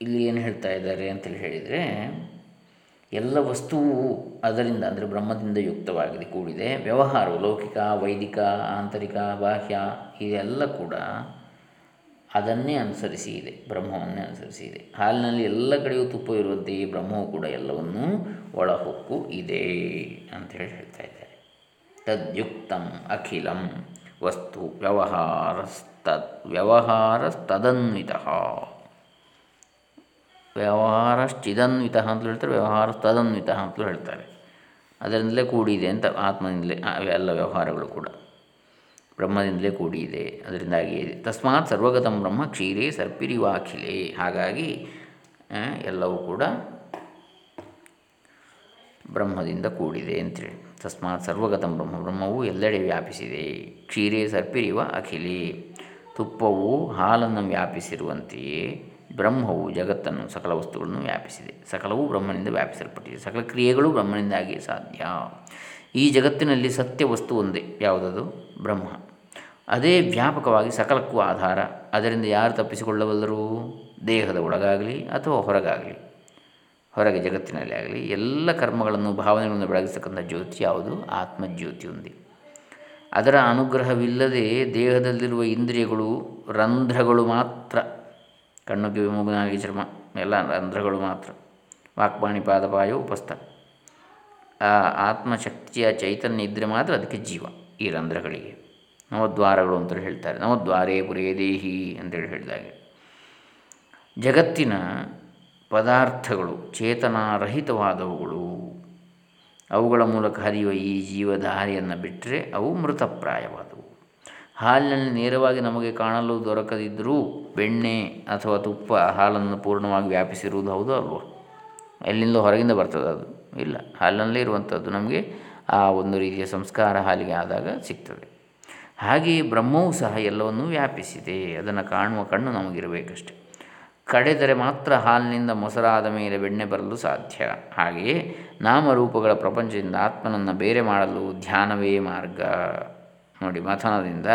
ಇಲ್ಲಿ ಏನು ಹೇಳ್ತಾ ಇದ್ದಾರೆ ಅಂತೇಳಿ ಹೇಳಿದರೆ, ಎಲ್ಲ ವಸ್ತುವು ಅದರಿಂದ ಅಂದರೆ ಬ್ರಹ್ಮದಿಂದ ಯುಕ್ತವಾಗಿದೆ, ಕೂಡಿದೆ. ವ್ಯವಹಾರವು ಲೌಕಿಕ, ವೈದಿಕ, ಆಂತರಿಕ, ಬಾಹ್ಯ ಇದೆಲ್ಲ ಕೂಡ ಅದನ್ನೇ ಅನುಸರಿಸಿ ಇದೆ, ಬ್ರಹ್ಮವನ್ನೇ ಅನುಸರಿಸಿ ಇದೆ. ಹಾಲಿನಲ್ಲಿ ಎಲ್ಲ ಕಡೆಯೂ ತುಪ್ಪ ಇರುವಂತೆ ಈ ಬ್ರಹ್ಮವು ಕೂಡ ಎಲ್ಲವನ್ನೂ ಒಳಹೊಕ್ಕು ಇದೆ ಅಂಥೇಳಿ ಹೇಳ್ತಾ ಇದ್ದಾರೆ. ತದ್ಯುಕ್ತಂ ಅಖಿಲಂ. ವಸ್ತು ವ್ಯವಹಾರಸ್ತದ್ ವ್ಯವಹಾರಸ್ತದನ್ವಿತ ವ್ಯವಹಾರಶ್ಚಿದನ್ವಿತ ಅಂತಲೂ ಹೇಳ್ತಾರೆ ವ್ಯವಹಾರ ತದನ್ವಿತ ಅಂತಲೂ ಹೇಳ್ತಾರೆ. ಅದರಿಂದಲೇ ಕೂಡಿದೆ ಅಂತ ಆತ್ಮದಿಂದಲೇ ಎಲ್ಲ ವ್ಯವಹಾರಗಳು ಕೂಡ. ಬ್ರಹ್ಮದಿಂದಲೇ ಕೂಡಿದೆ, ಅದರಿಂದಾಗಿ ಇದೆ. ತಸ್ಮಾತ್ ಸರ್ವಗತಂ ಬ್ರಹ್ಮ ಕ್ಷೀರೇ ಸರ್ಪಿರಿವಾಖಿಲೆ. ಹಾಗಾಗಿ ಎಲ್ಲವೂ ಕೂಡ ಬ್ರಹ್ಮದಿಂದ ಕೂಡಿದೆ ಅಂತೇಳಿ. ತಸ್ಮಾತ್ ಸರ್ವಗತಂ ಬ್ರಹ್ಮ ಬ್ರಹ್ಮವು ಎಲ್ಲೆಡೆ ವ್ಯಾಪಿಸಿದೆ ಕ್ಷೀರೇ ಸರ್ಪಿರಿವ ಅಖಿಲಿ ತುಪ್ಪವು ಹಾಲನ್ನು ವ್ಯಾಪಿಸಿರುವಂತೆಯೇ ಬ್ರಹ್ಮವು ಜಗತ್ತನ್ನು ಸಕಲ ವಸ್ತುಗಳನ್ನು ವ್ಯಾಪಿಸಿದೆ। ಸಕಲವು ಬ್ರಹ್ಮನಿಂದ ವ್ಯಾಪಿಸಲ್ಪಟ್ಟಿದೆ। ಸಕಲ ಕ್ರಿಯೆಗಳು ಬ್ರಹ್ಮನಿಂದಾಗಿ ಸಾಧ್ಯ। ಈ ಜಗತ್ತಿನಲ್ಲಿ ಸತ್ಯ ವಸ್ತು ಒಂದೇ, ಯಾವುದದು? ಬ್ರಹ್ಮ. ಅದೇ ವ್ಯಾಪಕವಾಗಿ ಸಕಲಕ್ಕೂ ಆಧಾರ. ಅದರಿಂದ ಯಾರು ತಪ್ಪಿಸಿಕೊಳ್ಳಬಲ್ಲರು? ದೇಹದ ಒಳಗಾಗಲಿ ಅಥವಾ ಹೊರಗಾಗಲಿ. ಹೊರಗೆ ಜಗತ್ತಿನಲ್ಲಿ ಆಗಲಿ, ಎಲ್ಲ ಕರ್ಮಗಳನ್ನು, ಭಾವನೆಗಳನ್ನು ಬೆಳಗಿಸ್ತಕ್ಕಂಥ ಜ್ಯೋತಿ ಯಾವುದು? ಆತ್ಮಜ್ಯೋತಿ ಒಂದೇ. ಅದರ ಅನುಗ್ರಹವಿಲ್ಲದೆ ದೇಹದಲ್ಲಿರುವ ಇಂದ್ರಿಯಗಳು, ರಂಧ್ರಗಳು ಮಾತ್ರ. ಕಣ್ಣು ಕಿವಿ ಮೂಗು ಚರ್ಮ, ಎಲ್ಲ ರಂಧ್ರಗಳು ಮಾತ್ರ. ವಾಕ್ಪಾಣಿ ಪಾದಪಾಯ ಉಪಸ್ಥ. ಆ ಆತ್ಮಶಕ್ತಿಯ ಚೈತನ್ಯ ಇದ್ದರೆ ಮಾತ್ರ ಅದಕ್ಕೆ ಜೀವ ಈ ರಂಧ್ರಗಳಿಗೆ. ನವದ್ವಾರಗಳು ಅಂತೇಳಿ ಹೇಳ್ತಾರೆ. ನವದ್ವಾರೇ ಪುರೇ ದೇಹಿ ಅಂತೇಳಿ ಹೇಳಿದಾಗೆ. ಜಗತ್ತಿನ ಪದಾರ್ಥಗಳು ಚೇತನಾರಹಿತವಾದವುಗಳು. ಅವುಗಳ ಮೂಲಕ ಹರಿಯುವ ಈ ಜೀವಧಾರಿಯನ್ನು ಬಿಟ್ಟರೆ ಅವು ಮೃತಪ್ರಾಯವಾದವು. ಹಾಲಿನಲ್ಲಿ ನೇರವಾಗಿ ನಮಗೆ ಕಾಣಲು ದೊರಕದಿದ್ದರೂ ಬೆಣ್ಣೆ ಅಥವಾ ತುಪ್ಪ ಹಾಲನ್ನು ಪೂರ್ಣವಾಗಿ ವ್ಯಾಪಿಸಿರುವುದು ಹೌದು ಅಲ್ವೋ? ಎಲ್ಲಿಂದ ಹೊರಗಿಂದ ಬರ್ತದೆ ಅದು. ಇಲ್ಲ, ಹಾಲಿನಲ್ಲೇ ಇರುವಂಥದ್ದು ನಮಗೆ ಆ ಒಂದು ರೀತಿಯ ಸಂಸ್ಕಾರ ಹಾಲಿಗೆ ಆದಾಗ ಸಿಗ್ತದೆ. ಹಾಗೆಯೇ ಬ್ರಹ್ಮವೂ ಸಹ ಎಲ್ಲವನ್ನೂ ವ್ಯಾಪಿಸಿದೆ. ಅದನ್ನು ಕಾಣುವ ಕಣ್ಣು ನಮಗಿರಬೇಕಷ್ಟೆ. ಕಡೆದರೆ ಮಾತ್ರ ಹಾಲಿನಿಂದ ಮೊಸರಾದ ಮೇಲೆ ಬೆಣ್ಣೆ ಬರಲು ಸಾಧ್ಯ. ಹಾಗೆಯೇ ನಾಮರೂಪಗಳ ಪ್ರಪಂಚದಿಂದ ಆತ್ಮನನ್ನು ಬೇರೆ ಮಾಡಲು ಧ್ಯಾನವೇ ಮಾರ್ಗ. ನೋಡಿ, ಮಥನದಿಂದ,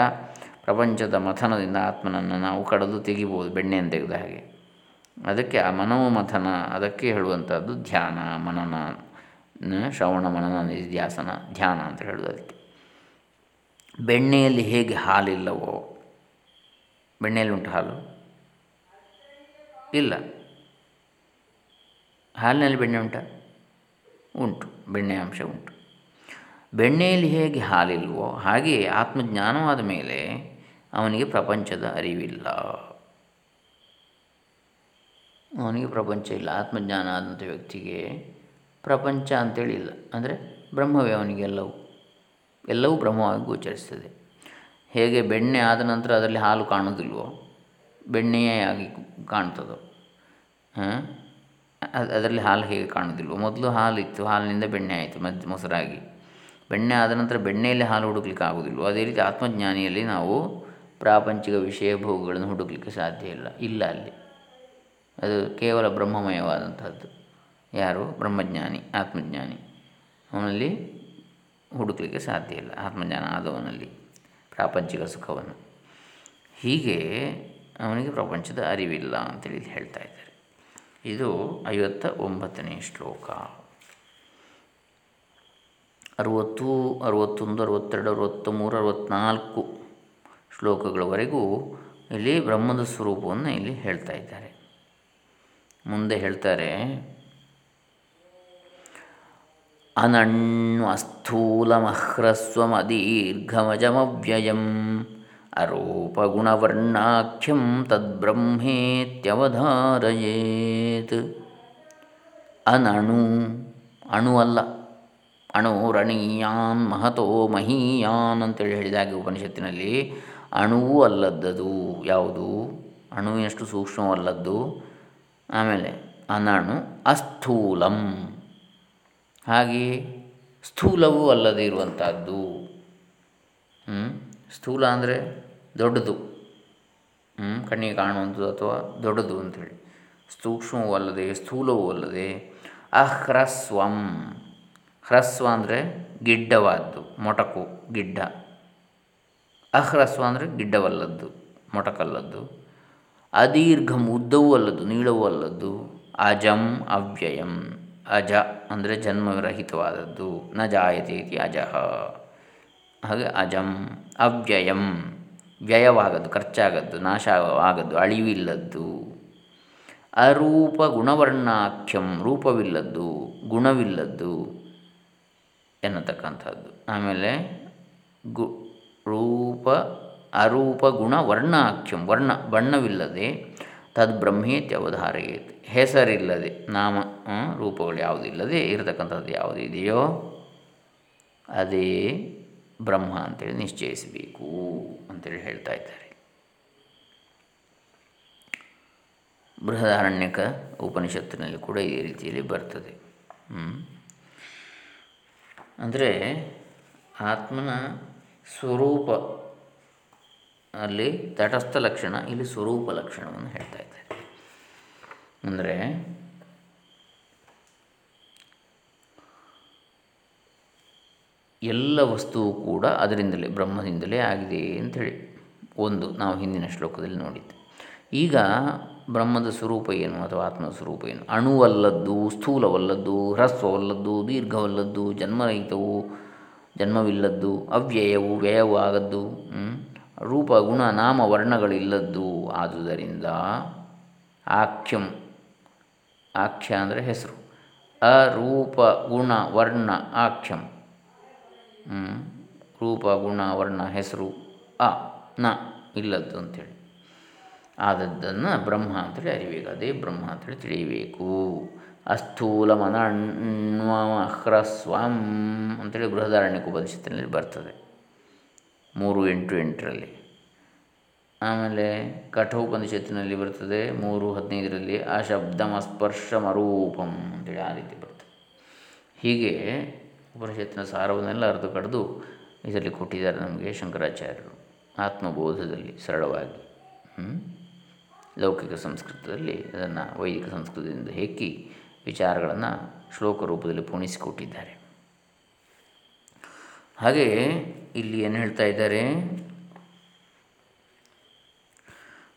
ಪ್ರಪಂಚದ ಮಥನದಿಂದ ಆತ್ಮನನ್ನು ನಾವು ಕಡಿದು ತೆಗಿಬೋದು ಬೆಣ್ಣೆಯನ್ನು ತೆಗೆದ ಹಾಗೆ. ಅದಕ್ಕೆ ಆ ಮನೋಮಥನ, ಅದಕ್ಕೆ ಹೇಳುವಂಥದ್ದು ಧ್ಯಾನ, ಮನನ ಶ್ರವಣ, ಮನನ ನಿಧ್ಯಾಸನ, ಧ್ಯಾನ ಅಂತ ಹೇಳೋದು ಅದಕ್ಕೆ. ಬೆಣ್ಣೆಯಲ್ಲಿ ಹೇಗೆ ಹಾಲಿಲ್ಲವೋ, ಬೆಣ್ಣೆಯಲ್ಲಿ ಉಂಟು ಹಾಲು? ಇಲ್ಲ. ಹಾಲಿನಲ್ಲಿ ಬೆಣ್ಣೆ ಉಂಟ? ಉಂಟು. ಬೆಣ್ಣೆ ಅಂಶ ಉಂಟು. ಬೆಣ್ಣೆಯಲ್ಲಿ ಹೇಗೆ ಹಾಲಿಲ್ವೋ ಹಾಗೆಯೇ ಆತ್ಮಜ್ಞಾನವಾದ ಮೇಲೆ ಅವನಿಗೆ ಪ್ರಪಂಚದ ಅರಿವಿಲ್ಲ. ಅವನಿಗೆ ಪ್ರಪಂಚ ಇಲ್ಲ. ಆತ್ಮಜ್ಞಾನ ಆದಂಥ ವ್ಯಕ್ತಿಗೆ ಪ್ರಪಂಚ ಅಂತೇಳಿ ಇಲ್ಲ ಅಂದರೆ ಬ್ರಹ್ಮವೇ ಅವನಿಗೆ ಎಲ್ಲವೂ. ಎಲ್ಲವೂ ಬ್ರಹ್ಮವಾಗಿ ಗೋಚರಿಸ್ತದೆ. ಹೇಗೆ ಬೆಣ್ಣೆ ಆದ ನಂತರ ಅದರಲ್ಲಿ ಹಾಲು ಕಾಣೋದಿಲ್ವೋ ಬೆಣ್ಣೆಯೇ ಆಗಿ ಕಾಣ್ತದೋ? ಹಾಂ? ಅದರಲ್ಲಿ ಹಾಲು ಹೇಗೆ ಕಾಣೋದಿಲ್ವೋ? ಮೊದಲು ಹಾಲು ಇತ್ತು ಹಾಲಿನಿಂದ ಬೆಣ್ಣೆ ಆಯಿತು, ಮದ್, ಮೊಸರಾಗಿ. ಬೆಣ್ಣೆ ಆದ ನಂತರ ಬೆಣ್ಣೆಯಲ್ಲಿ ಹಾಲು ಹುಡುಕ್ಲಿಕ್ಕೆ ಆಗೋದಿಲ್ವೋ? ಅದೇ ರೀತಿ ಆತ್ಮಜ್ಞಾನಿಯಲ್ಲಿ ನಾವು ಪ್ರಾಪಂಚಿಕ ವಿಷಯ ಭೋಗಗಳನ್ನು ಹುಡುಕ್ಲಿಕ್ಕೆ ಸಾಧ್ಯ ಇಲ್ಲ. ಇಲ್ಲ ಅಲ್ಲಿ. ಅದು ಕೇವಲ ಬ್ರಹ್ಮಮಯವಾದಂಥದ್ದು ಯಾರು? ಬ್ರಹ್ಮಜ್ಞಾನಿ, ಆತ್ಮಜ್ಞಾನಿ. ಅವನಲ್ಲಿ ಹುಡುಕಲಿಕ್ಕೆ ಸಾಧ್ಯ ಇಲ್ಲ. ಆತ್ಮಜ್ಞಾನ ಆದವನಲ್ಲಿ, ಪ್ರಾಪಂಚಿಕ ಸುಖವನ್ನು. ಹೀಗೆ ಅವನಿಗೆ ಪ್ರಪಂಚದ ಅರಿವಿಲ್ಲ ಅಂತೇಳಿ ಹೇಳ್ತಾ ಇದ್ದಾರೆ. ಇದು ಐವತ್ತ ಒಂಬತ್ತನೇ ಶ್ಲೋಕ. ಅರುವತ್ತು, ಅರುವತ್ತೊಂದು, ಅರುವತ್ತೆರಡು ಅರುವತ್ತ ಮೂರು ಅರುವತ್ತ್ನಾಲ್ಕು ಶ್ಲೋಕಗಳವರೆಗೂ ಇಲ್ಲಿ ಬ್ರಹ್ಮದ ಸ್ವರೂಪವನ್ನು ಇಲ್ಲಿ ಹೇಳ್ತಾ ಇದ್ದಾರೆ. ಮುಂದೆ ಹೇಳ್ತಾರೆ ಅನಣ್ಣು ಅಸ್ಥೂಲಮಹ್ರಸ್ವಮದೀರ್ಘಮಜಮವ್ಯಯಂ ಅರೂಪಗುಣವರ್ಣಾಖ್ಯಂ ತದ್ಬ್ರಹ್ಮೇತ್ಯವಧಾರಯೇತ್. ಅನಣು, ಅಣು ಅಲ್ಲ ಅಣು ರಣೀಯಾನ್ ಮಹತೋ ಮಹೀಯಾನ್ ಅಂತೇಳಿ ಹೇಳಿದಾಗೆ ಉಪನಿಷತ್ತಿನಲ್ಲಿ ಅಣುವೂ ಅಲ್ಲದ್ದದು. ಯಾವುದು? ಅಣು ಎಷ್ಟು ಸೂಕ್ಷ್ಮವಲ್ಲದ್ದು? ಆಮೇಲೆ ಅನಣು ಅಸ್ಥೂಲಂ. ಹಾಗೆಯೇ ಸ್ಥೂಲವೂ ಅಲ್ಲದೇ ಇರುವಂಥದ್ದು ಸ್ಥೂಲ ಅಂದರೆ? ದೊಡ್ಡದು. ಕಣ್ಣಿಗೆ ಕಾಣುವಂಥದ್ದು ಅಥವಾ ದೊಡ್ಡದು ಅಂಥೇಳಿ. ಸೂಕ್ಷ್ಮವೂ ಅಲ್ಲದೆ, ಸ್ಥೂಲವೂ ಅಲ್ಲದೆ, ಅಹ್ರಸ್ವಂ. ಹ್ರಸ್ವ ಅಂದರೆ ಗಿಡ್ಡವಾದ್ದು, ಮೊಟಕು, ಗಿಡ್ಡ. ಅಹ್ರಸ್ವ ಅಂದರೆ ಗಿಡ್ಡವಲ್ಲದ್ದು, ಮೊಟಕಲ್ಲದ್ದು. ಅದೀರ್ಘಂ ಉದ್ದವೂ ಅಲ್ಲದ್ದು, ನೀಳವೂ ಅಲ್ಲದ್ದು. ಅಜಂ, ಅವ್ಯಯಂ. ಅಜ ಅಂದರೆ ಜನ್ಮರಹಿತವಾದದ್ದು ನ ಜಾಯತೆ ಇತಿ ಅಜಃ. ಹಾಗೆ ಅಜಂ, ಅವ್ಯಯಂ. ವ್ಯಯವಾಗದ್ದು, ಖರ್ಚಾಗದ್ದು, ನಾಶ ಆಗದ್ದು, ಅಳಿವಿಲ್ಲದ್ದು. ಅರೂಪ ಗುಣವರ್ಣಾಖ್ಯಂ ರೂಪವಿಲ್ಲದ್ದು, ಗುಣವಿಲ್ಲದ್ದು ಎನ್ನತಕ್ಕಂಥದ್ದು. ಆಮೇಲೆ ಗು, ರೂಪ, ಅರೂಪ ಗುಣ ವರ್ಣಾಖ್ಯಂ ವರ್ಣ, ಬಣ್ಣವಿಲ್ಲದೆ ತದ್ ಅವಧಾರಯೇತ್. ಹೆಸರಿಲ್ಲದೆ, ನಾಮ ರೂಪಗಳು ಯಾವುದಿಲ್ಲದೆ ಇರತಕ್ಕಂಥದ್ದು ಯಾವುದು ಇದೆಯೋ, ಅದೇ ಬ್ರಹ್ಮ ಅಂತೇಳಿ ನಿಶ್ಚಯಿಸಬೇಕು. ಅಂತೇಳಿ ಹೇಳ್ತಾ ಇದ್ದಾರೆ. ಬೃಹದಾರಣ್ಯಕ ಉಪನಿಷತ್ತಿನಲ್ಲಿ ಕೂಡ ಈ ರೀತಿಯಲ್ಲಿ ಬರ್ತದೆ. ಅಂದರೆ ಆತ್ಮನ ಸ್ವರೂಪ ಅಲ್ಲಿ ತಟಸ್ಥ ಲಕ್ಷಣ, ಇಲ್ಲಿ ಸ್ವರೂಪ ಲಕ್ಷಣವನ್ನು ಹೇಳ್ತಾ ಇದ್ದಾರೆ. ಅಂದರೆ ಎಲ್ಲ ವಸ್ತುವು ಕೂಡ ಅದರಿಂದಲೇ, ಬ್ರಹ್ಮದಿಂದಲೇ ಆಗಿದೆ ಅಂಥೇಳಿ ಒಂದು ನಾವು ಹಿಂದಿನ ಶ್ಲೋಕದಲ್ಲಿ ನೋಡಿದ್ದು. ಈಗ ಬ್ರಹ್ಮದ ಸ್ವರೂಪ ಏನು ಅಥವಾ ಆತ್ಮದ ಸ್ವರೂಪ ಏನು? ಅಣುವಲ್ಲದ್ದು, ಸ್ಥೂಲವಲ್ಲದ್ದು, ಹ್ರಸ್ವವಲ್ಲದ್ದು, ದೀರ್ಘವಲ್ಲದ್ದು, ಜನ್ಮರಹಿತವು, ಜನ್ಮವಿಲ್ಲದ್ದು, ಅವ್ಯಯವು, ವ್ಯಯವೂ ಆಗದ್ದು ರೂಪ, ಗುಣ, ನಾಮ, ವರ್ಣಗಳಿಲ್ಲದ್ದು ಆದುದರಿಂದ ಆಖ್ಯಂ, ಆಖ್ಯ ಅಂದರೆ ಹೆಸರು. ಅರೂಪ, ಗುಣ, ವರ್ಣ, ಆಖ್ಯಂ. ರೂಪ, ಗುಣ, ವರ್ಣ, ಹೆಸರು, ಅ, ನ ಇಲ್ಲದ್ದು ಅಂಥೇಳಿ ಆದದ್ದನ್ನು ಬ್ರಹ್ಮ ಅಂತೇಳಿ ಅರಿಬೇಕು. ಅದೇ ಬ್ರಹ್ಮ ಅಂತೇಳಿ ತಿಳಿಯಬೇಕು ಅಸ್ಥೂಲ ಹ್ರಸ್ವಂ ಅಂತೇಳಿ ಬೃಹದಾರಣ್ಯ ಉಪನಿಷತ್ತಿನಲ್ಲಿ ಬರ್ತದೆ. ಮೂರು ಎಂಟು ಎಂಟರಲ್ಲಿ. ಆಮೇಲೆ ಕಠೋಪನಿಷತ್ತಿನಲ್ಲಿ ಬರ್ತದೆ. ಮೂರು ಹದಿನೈದರಲ್ಲಿ ಆ ಮರೂಪಂ ಅಂತೇಳಿ ಆ ರೀತಿ ಬರ್ತದೆ. ಹೀಗೆ ಉಪನಿಷತ್ತಿನ ಸಾರವನ್ನೆಲ್ಲ ಅರ್ಧ ಕಡಿದು ಇದರಲ್ಲಿ ಕೊಟ್ಟಿದ್ದಾರೆ ನಮಗೆ ಶಂಕರಾಚಾರ್ಯರು, ಆತ್ಮಬೋಧದಲ್ಲಿ ಸರಳವಾಗಿ. ಲೌಕಿಕ ಸಂಸ್ಕೃತದಲ್ಲಿ ಅದನ್ನು ವೈದಿಕ ಸಂಸ್ಕೃತದಿಂದ ಹೆಕ್ಕಿ ವಿಚಾರಗಳನ್ನು ಶ್ಲೋಕ ರೂಪದಲ್ಲಿ ಪುಣಿಸಿಕೊಟ್ಟಿದ್ದಾರೆ. ಹಾಗೆ ಇಲ್ಲಿ ಏನು ಹೇಳ್ತಾ ಇದ್ದಾರೆ?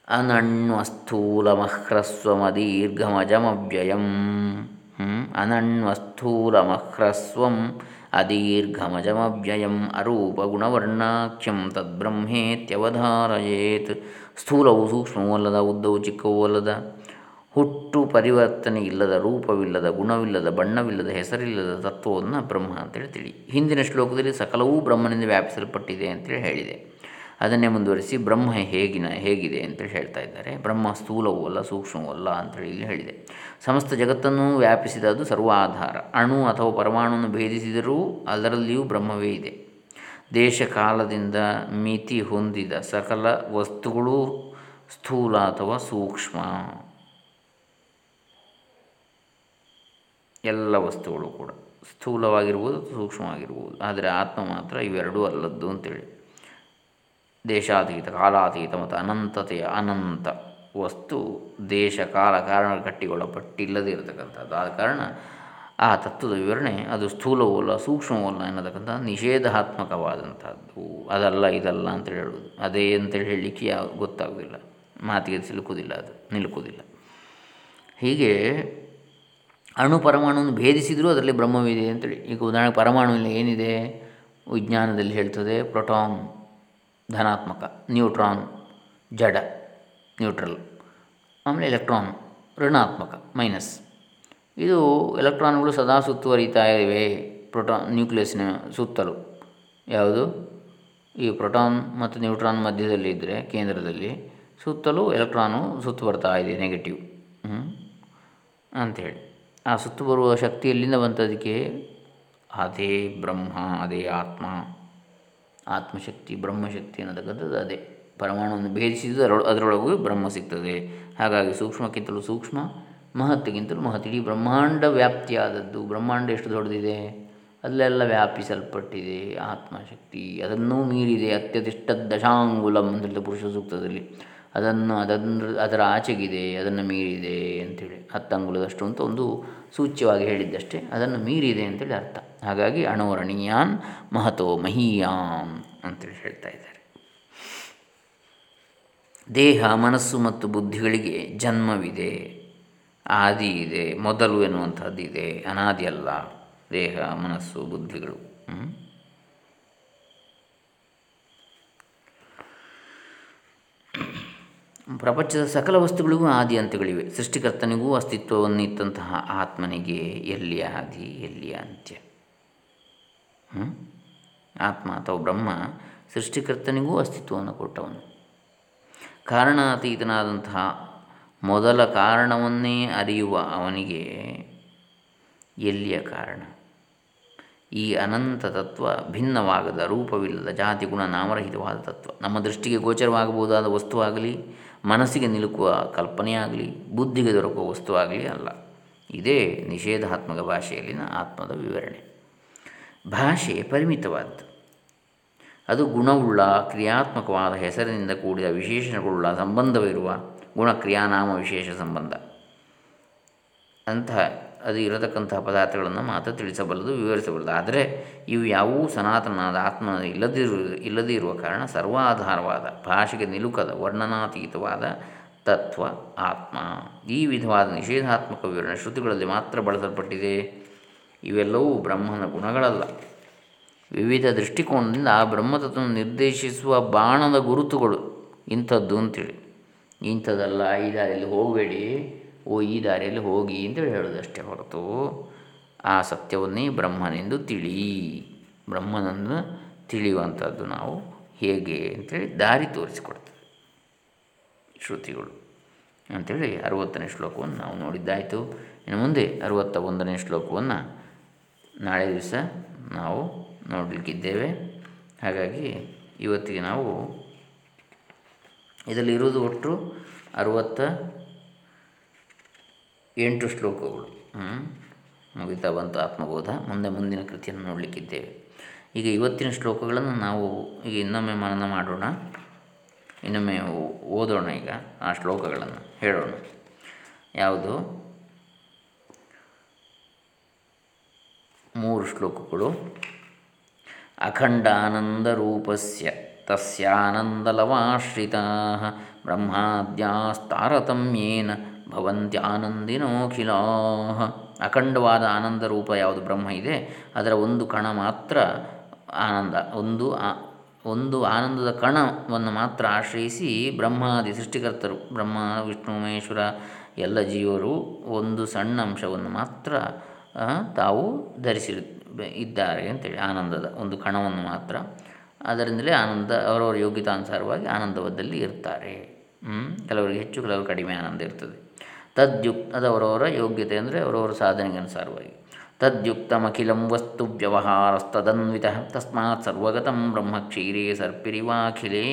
ಅನಣ್ವಸ್ಥೂಲಮಹ್ರಸ್ವಮದೀರ್ಘಮಜಮವ್ಯಯಂ. ಅನಣ್ವಸ್ಥೂಲಮಹ್ರಸ್ವಂ ಅದೀರ್ಘಮಜಮವ್ಯಯಂ ಅರೂಪಗುಣವರ್ಣಾಖ್ಯಂ ತದ್ಬ್ರಹ್ಮೇತ್ಯವಧಾರಯೇತ್. ಸ್ಥೂಲವು ಸೂಕ್ಷ್ಮವಲ್ಲದ, ಉದ್ದವು ಚಿಕ್ಕವೂ ಅಲ್ಲದ ಹುಟ್ಟು ಪರಿವರ್ತನೆ ಇಲ್ಲದ ರೂಪವಿಲ್ಲದ, ಗುಣವಿಲ್ಲದ, ಬಣ್ಣವಿಲ್ಲದ, ಹೆಸರಿಲ್ಲದ ತತ್ವವನ್ನು ಬ್ರಹ್ಮ ಅಂತೇಳಿ ತಿಳಿ ಹಿಂದಿನ ಶ್ಲೋಕದಲ್ಲಿ ಸಕಲವೂ ಬ್ರಹ್ಮನಿಂದ ವ್ಯಾಪಿಸಲ್ಪಟ್ಟಿದೆ ಅಂತೇಳಿ ಹೇಳಿದೆ. ಅದನ್ನೇ ಮುಂದುವರಿಸಿ ಬ್ರಹ್ಮ ಹೇಗಿನ, ಹೇಗಿದೆ ಅಂತೇಳಿ ಹೇಳ್ತಾ ಇದ್ದಾರೆ. ಬ್ರಹ್ಮ ಸ್ಥೂಲವೂ ಅಲ್ಲ, ಸೂಕ್ಷ್ಮವೂ ಅಲ್ಲ ಅಂತೇಳಿ ಇಲ್ಲಿ ಹೇಳಿದೆ. ಸಮಸ್ತ ಜಗತ್ತನ್ನು ವ್ಯಾಪಿಸಿದ ಅದು ಸರ್ವಾಧಾರ. ಅಣು ಅಥವಾ ಪರಮಾಣುವನ್ನು ಭೇದಿಸಿದರೂ ಅದರಲ್ಲಿಯೂ ಬ್ರಹ್ಮವೇ ಇದೆ. ದೇಶ ಕಾಲದಿಂದ ಮಿತಿ ಹೊಂದಿದ ಸಕಲ ವಸ್ತುಗಳು ಸ್ಥೂಲ ಅಥವಾ ಸೂಕ್ಷ್ಮ. ಎಲ್ಲ ವಸ್ತುಗಳು ಕೂಡ ಸ್ಥೂಲವಾಗಿರ್ಬೋದು ಸೂಕ್ಷ್ಮವಾಗಿರ್ಬೋದು. ಆದರೆ ಆತ್ಮ ಮಾತ್ರ ಇವೆರಡೂ ಅಲ್ಲದ್ದು ಅಂತೇಳಿ. ದೇಶಾತೀತ, ಕಾಲಾತೀತ ಮತ್ತು ಅನಂತತೆಯ ಅನಂತ ವಸ್ತು ದೇಶ, ಕಾಲ ಕಾರಣ ಕಟ್ಟಿಕೊಳ್ಳಪಟ್ಟಿಲ್ಲದೇ ಇರತಕ್ಕಂಥದ್ದು. ಆದ ಕಾರಣ ಆ ತತ್ವದ ವಿವರಣೆ ಅದು ಸ್ಥೂಲವೂ ಅಲ್ಲ ಸೂಕ್ಷ್ಮವೂ ಅಲ್ಲ ಎನ್ನತಕ್ಕಂಥ ನಿಷೇಧಾತ್ಮಕವಾದಂಥದ್ದು. ಅದಲ್ಲ, ಇದಲ್ಲ ಅಂತೇಳಿ ಹೇಳುವುದು. ಅದೇ ಅಂತೇಳಿ ಹೇಳಲಿಕ್ಕೆ ಯಾವ ಗೊತ್ತಾಗೋದಿಲ್ಲ ಮಾತಿಗೆ ಸಿಲುಕುವುದಿಲ್ಲ ಅದು, ನಿಲುಕುವುದಿಲ್ಲ. ಹೀಗೆ ಅಣು ಪರಮಾಣುವನ್ನು ಭೇದಿಸಿದರೂ ಅದರಲ್ಲಿ ಬ್ರಹ್ಮವಿದೆ ಅಂತೇಳಿ. ಈಗ ಉದಾಹರಣೆಗೆ ಪರಮಾಣುವಿನಲ್ಲಿ ಏನಿದೆ? ವಿಜ್ಞಾನದಲ್ಲಿ ಹೇಳ್ತದೆ, ಪ್ರೋಟಾನ್ ಧನಾತ್ಮಕ, ನ್ಯೂಟ್ರಾನ್, ಜಡ, ನ್ಯೂಟ್ರಲ್, ಆಮೇಲೆ ಎಲೆಕ್ಟ್ರಾನ್, ಋಣಾತ್ಮಕ, ಮೈನಸ್. ಇದು ಎಲೆಕ್ಟ್ರಾನ್ಗಳು ಸದಾ ಸುತ್ತುವರಿತಾ ಇವೆ, ಪ್ರೋಟಾನ್, ನ್ಯೂಕ್ಲಿಯಸ್ನ ಸುತ್ತಲೂ. ಯಾವುದು? ಈ ಪ್ರೋಟಾನ್ ಮತ್ತು ನ್ಯೂಟ್ರಾನ್ ಮಧ್ಯದಲ್ಲಿ ಇದ್ದರೆ ಕೇಂದ್ರದಲ್ಲಿ ಸುತ್ತಲೂ ಎಲೆಕ್ಟ್ರಾನು ಸುತ್ತು ಬರ್ತಾ ಇದೆ, ನೆಗೆಟಿವ್. ಅಂಥೇಳಿ. ಆ ಸುತ್ತು ಬರುವ ಶಕ್ತಿ ಎಲ್ಲಿಂದ ಬಂತದಕ್ಕೆ? ಅದೇ ಬ್ರಹ್ಮ, ಅದೇ ಆತ್ಮ. ಆತ್ಮಶಕ್ತಿ, ಬ್ರಹ್ಮಶಕ್ತಿ ಅನ್ನತಕ್ಕಂಥದ್ದು ಅದೇ. ಪರಮಾಣುವನ್ನು ಭೇದಿಸಿದ್ದು ಅದರೊಳಗೂ ಬ್ರಹ್ಮ ಸಿಗ್ತದೆ. ಹಾಗಾಗಿ ಸೂಕ್ಷ್ಮಕ್ಕಿಂತಲೂ ಸೂಕ್ಷ್ಮ ಮಹತ್ತಿಗಿಂತಲೂ ಮಹತ್. ಇಡೀ ಬ್ರಹ್ಮಾಂಡ ವ್ಯಾಪ್ತಿಯಾದದ್ದು, ಬ್ರಹ್ಮಾಂಡ ಎಷ್ಟು ದೊಡ್ಡದಿದೆ? ಅಲ್ಲೆಲ್ಲ ವ್ಯಾಪಿಸಲ್ಪಟ್ಟಿದೆ ಆತ್ಮಶಕ್ತಿ. ಅದನ್ನು ಮೀರಿದೆ ಅತ್ಯತಿಷ್ಠ ದಶಾಂಗುಲಂ ಅಂತ ಪುರುಷ ಸೂಕ್ತದಲ್ಲಿ. ಅದನ್ನು ಅದನ್ನು, ಅದರ ಆಚೆಗಿದೆ, ಅದನ್ನು ಮೀರಿದೆ ಅಂಥೇಳಿ. ಹತ್ತಂಗುಲದಷ್ಟು ಅಂತ ಒಂದು ಸೂಚ್ಯವಾಗಿ ಹೇಳಿದ್ದಷ್ಟೇ. ಅದನ್ನು ಮೀರಿದೆ ಅಂತೇಳಿ ಅರ್ಥ. ಹಾಗಾಗಿ ಅಣೋರಣೀಯಾನ್ ಮಹತೋ ಮಹೀಯಾನ್ ಅಂತೇಳಿ ಹೇಳ್ತಾ ಇದ್ದಾರೆ. ದೇಹ, ಮನಸ್ಸು ಮತ್ತು ಬುದ್ಧಿಗಳಿಗೆ ಜನ್ಮವಿದೆ, ಆದಿ ಇದೆ, ಮೊದಲು ಎನ್ನುವಂಥದ್ದಿದೆ ಅನಾದಿ ಅಲ್ಲ, ದೇಹ, ಮನಸ್ಸು, ಬುದ್ಧಿಗಳು. ಪ್ರಪಂಚದ ಸಕಲ ವಸ್ತುಗಳಿಗೂ ಆದಿ ಅಂತ್ಯಗಳಿವೆ. ಸೃಷ್ಟಿಕರ್ತನಿಗೂ ಅಸ್ತಿತ್ವವನ್ನು ಇತ್ತಂತಹ ಆತ್ಮನಿಗೆ ಎಲ್ಲಿ ಆದಿ, ಎಲ್ಲಿ ಅಂತ್ಯ? ಆತ್ಮ ಅಥವಾ ಬ್ರಹ್ಮ ಸೃಷ್ಟಿಕರ್ತನಿಗೂ ಅಸ್ತಿತ್ವವನ್ನು ಕೊಟ್ಟವನು. ಕಾರಣಾತೀತನಾದಂತಹ ಮೊದಲ ಕಾರಣವನ್ನೇ ಅರಿಯುವ ಅವನಿಗೆ ಎಲ್ಲಿಯ ಕಾರಣ? ಈ ಅನಂತ ತತ್ವ ಭಿನ್ನವಾಗದ ರೂಪವಿಲ್ಲದ ಜಾತಿ ಗುಣ ನಾಮರಹಿತವಾದ ತತ್ವ. ನಮ್ಮ ದೃಷ್ಟಿಗೆ ಗೋಚರವಾಗಬಹುದಾದ ವಸ್ತುವಾಗಲಿ ಮನಸ್ಸಿಗೆ ನಿಲುಕುವ ಕಲ್ಪನೆಯಾಗಲಿ, ಬುದ್ಧಿಗೆ ದೊರಕುವ ವಸ್ತುವಾಗಲಿ ಅಲ್ಲ. ಇದೇ ನಿಷೇಧಾತ್ಮಕ ಭಾಷೆಯಲ್ಲಿನ ಆತ್ಮದ ವಿವರಣೆ. ಭಾಷೆ ಪರಿಮಿತವಾದ್ದು ಅದು ಗುಣವುಳ್ಳ, ಕ್ರಿಯಾತ್ಮಕವಾದ ಹೆಸರಿನಿಂದ ಕೂಡಿದ ವಿಶೇಷಣಗಳುಳ್ಳ ಸಂಬಂಧವಿರುವ ಗುಣಕ್ರಿಯಾನಾಮ ವಿಶೇಷ ಸಂಬಂಧ. ಅಂತಹ ಅದು ಇರತಕ್ಕಂತಹ ಪದಾರ್ಥಗಳನ್ನು ಮಾತ್ರ ತಿಳಿಸಬಲ್ಲದು, ವಿವರಿಸಬಲ್ಲದು. ಆದರೆ ಇವು ಯಾವೂ ಸನಾತನಾದ ಆತ್ಮ ಇಲ್ಲದಿರು ಇಲ್ಲದೇ ಇರುವ ಕಾರಣ ಸರ್ವಾಧಾರವಾದ, ಭಾಷೆಗೆ ನಿಲುಕದ, ವರ್ಣನಾತೀತವಾದ ತತ್ವ ಆತ್ಮ. ಈ ವಿಧವಾದ ನಿಷೇಧಾತ್ಮಕ ವಿವರಣೆ ಶ್ರುತಿಗಳಲ್ಲಿ ಮಾತ್ರ ಬಳಸಲ್ಪಟ್ಟಿದೆ. ಇವೆಲ್ಲವೂ ಬ್ರಹ್ಮನ ಗುಣಗಳಲ್ಲ. ವಿವಿಧ ದೃಷ್ಟಿಕೋನದಿಂದ ಆ ಬ್ರಹ್ಮತತ್ವವನ್ನು ನಿರ್ದೇಶಿಸುವ ಬಾಣದ ಗುರುತುಗಳು ಇಂಥದ್ದು ಅಂತೇಳಿ ಇಂಥದ್ದಲ್ಲ ಐದಾರಲ್ಲಿ ಹೋಗಬೇಡಿ. ಓ ಈ ದಾರಿಯಲ್ಲಿ ಹೋಗಿ ಅಂತೇಳಿ ಹೇಳೋದಷ್ಟೇ ಹೊರತು ಆ ಸತ್ಯವನ್ನೇ ಬ್ರಹ್ಮನೆಂದು ತಿಳಿ. ಬ್ರಹ್ಮನನ್ನು ತಿಳಿಯುವಂಥದ್ದು ನಾವು ಹೇಗೆ ಅಂತೇಳಿ ದಾರಿ ತೋರಿಸಿಕೊಡ್ತದೆ ಶ್ರುತಿಗಳು. ಅಂಥೇಳಿ ಅರುವತ್ತನೇ ಶ್ಲೋಕವನ್ನು ನಾವು ನೋಡಿದ್ದಾಯಿತು. ಇನ್ನು ಮುಂದೆ ಅರುವತ್ತ ಒಂದನೇ ಶ್ಲೋಕವನ್ನು ನಾಳೆ ದಿವಸ ನಾವು ನೋಡಲಿಕ್ಕಿದ್ದೇವೆ. ಹಾಗಾಗಿ ಇವತ್ತಿಗೆ ನಾವು ಇದರಲ್ಲಿ ಇರುವುದು ಒಟ್ಟು ಅರುವತ್ತ ಎಂಟು ಶ್ಲೋಕಗಳು. ಮುಗಿತಾ ಬಂತು ಆತ್ಮಬೋಧ. ಮುಂದೆ ಮುಂದಿನ ಕೃತಿಯನ್ನು ನೋಡಲಿಕ್ಕಿದ್ದೇವೆ. ಈಗ ಇವತ್ತಿನ ಶ್ಲೋಕಗಳನ್ನು ನಾವು ಈಗ ಇನ್ನೊಮ್ಮೆ ಮನನ ಮಾಡೋಣ. ಇನ್ನೊಮ್ಮೆ ಓದೋಣ ಈಗ ಆ ಶ್ಲೋಕಗಳನ್ನು ಹೇಳೋಣ. ಯಾವುದು? ಮೂರು ಶ್ಲೋಕಗಳು. ಅಖಂಡಾನಂದರೂಪಸ್ಯ ತಸ್ಯಾನಂದಲವಾಶ್ರಿತಾ ಬ್ರಹ್ಮಾದ್ಯಾಸ್ತಾರತಮ್ಯೇನ ಭವಂತ್ಯಾನಂದಿನೋಖಿಲಾ ಅಖಂಡವಾದ ಆನಂದ ರೂಪ ಯಾವುದು ಬ್ರಹ್ಮ ಇದೆ, ಅದರ ಒಂದು ಕಣ ಮಾತ್ರ ಆನಂದ. ಒಂದು ಒಂದು ಆನಂದದ ಕಣವನ್ನು ಮಾತ್ರ ಆಶ್ರಯಿಸಿ ಬ್ರಹ್ಮಾದಿ ಸೃಷ್ಟಿಕರ್ತರು, ಬ್ರಹ್ಮ, ವಿಷ್ಣು, ಮಹೇಶ್ವರ, ಎಲ್ಲ ಜೀವರು ಒಂದು ಸಣ್ಣ ಅಂಶವನ್ನು ಮಾತ್ರ ತಾವು ಧರಿಸಿರು ಇದ್ದಾರೆ ಅಂತೇಳಿ, ಆನಂದದ ಒಂದು ಕಣವನ್ನು ಮಾತ್ರ. ಅದರಿಂದಲೇ ಆನಂದ, ಅವರವರ ಯೋಗ್ಯತಾನುಸಾರವಾಗಿ ಆನಂದವದಲ್ಲಿ ಇರ್ತಾರೆ. ಕೆಲವರಿಗೆ ಹೆಚ್ಚು, ಕೆಲವರು ಕಡಿಮೆ ಆನಂದ ಇರ್ತದೆ. ತದ್ಯುಕ್ತ ಅದವರವರ ಯೋಗ್ಯತೆ ಅಂದರೆ ಅವರವರ ಸಾಧನೆಗೆ ಅನುಸಾರವಾಗಿ ತದ್ಯುಕ್ತಮಖಿಲಂ ವಸ್ತು ವ್ಯವಹಾರಸ್ತದನ್ವಿತ ತಸ್ಮಾತ್ ಸರ್ವಗತಂ ಬ್ರಹ್ಮಕ್ಷೀರೇ ಸರ್ಪಿರಿವಾಖಿಲೇ.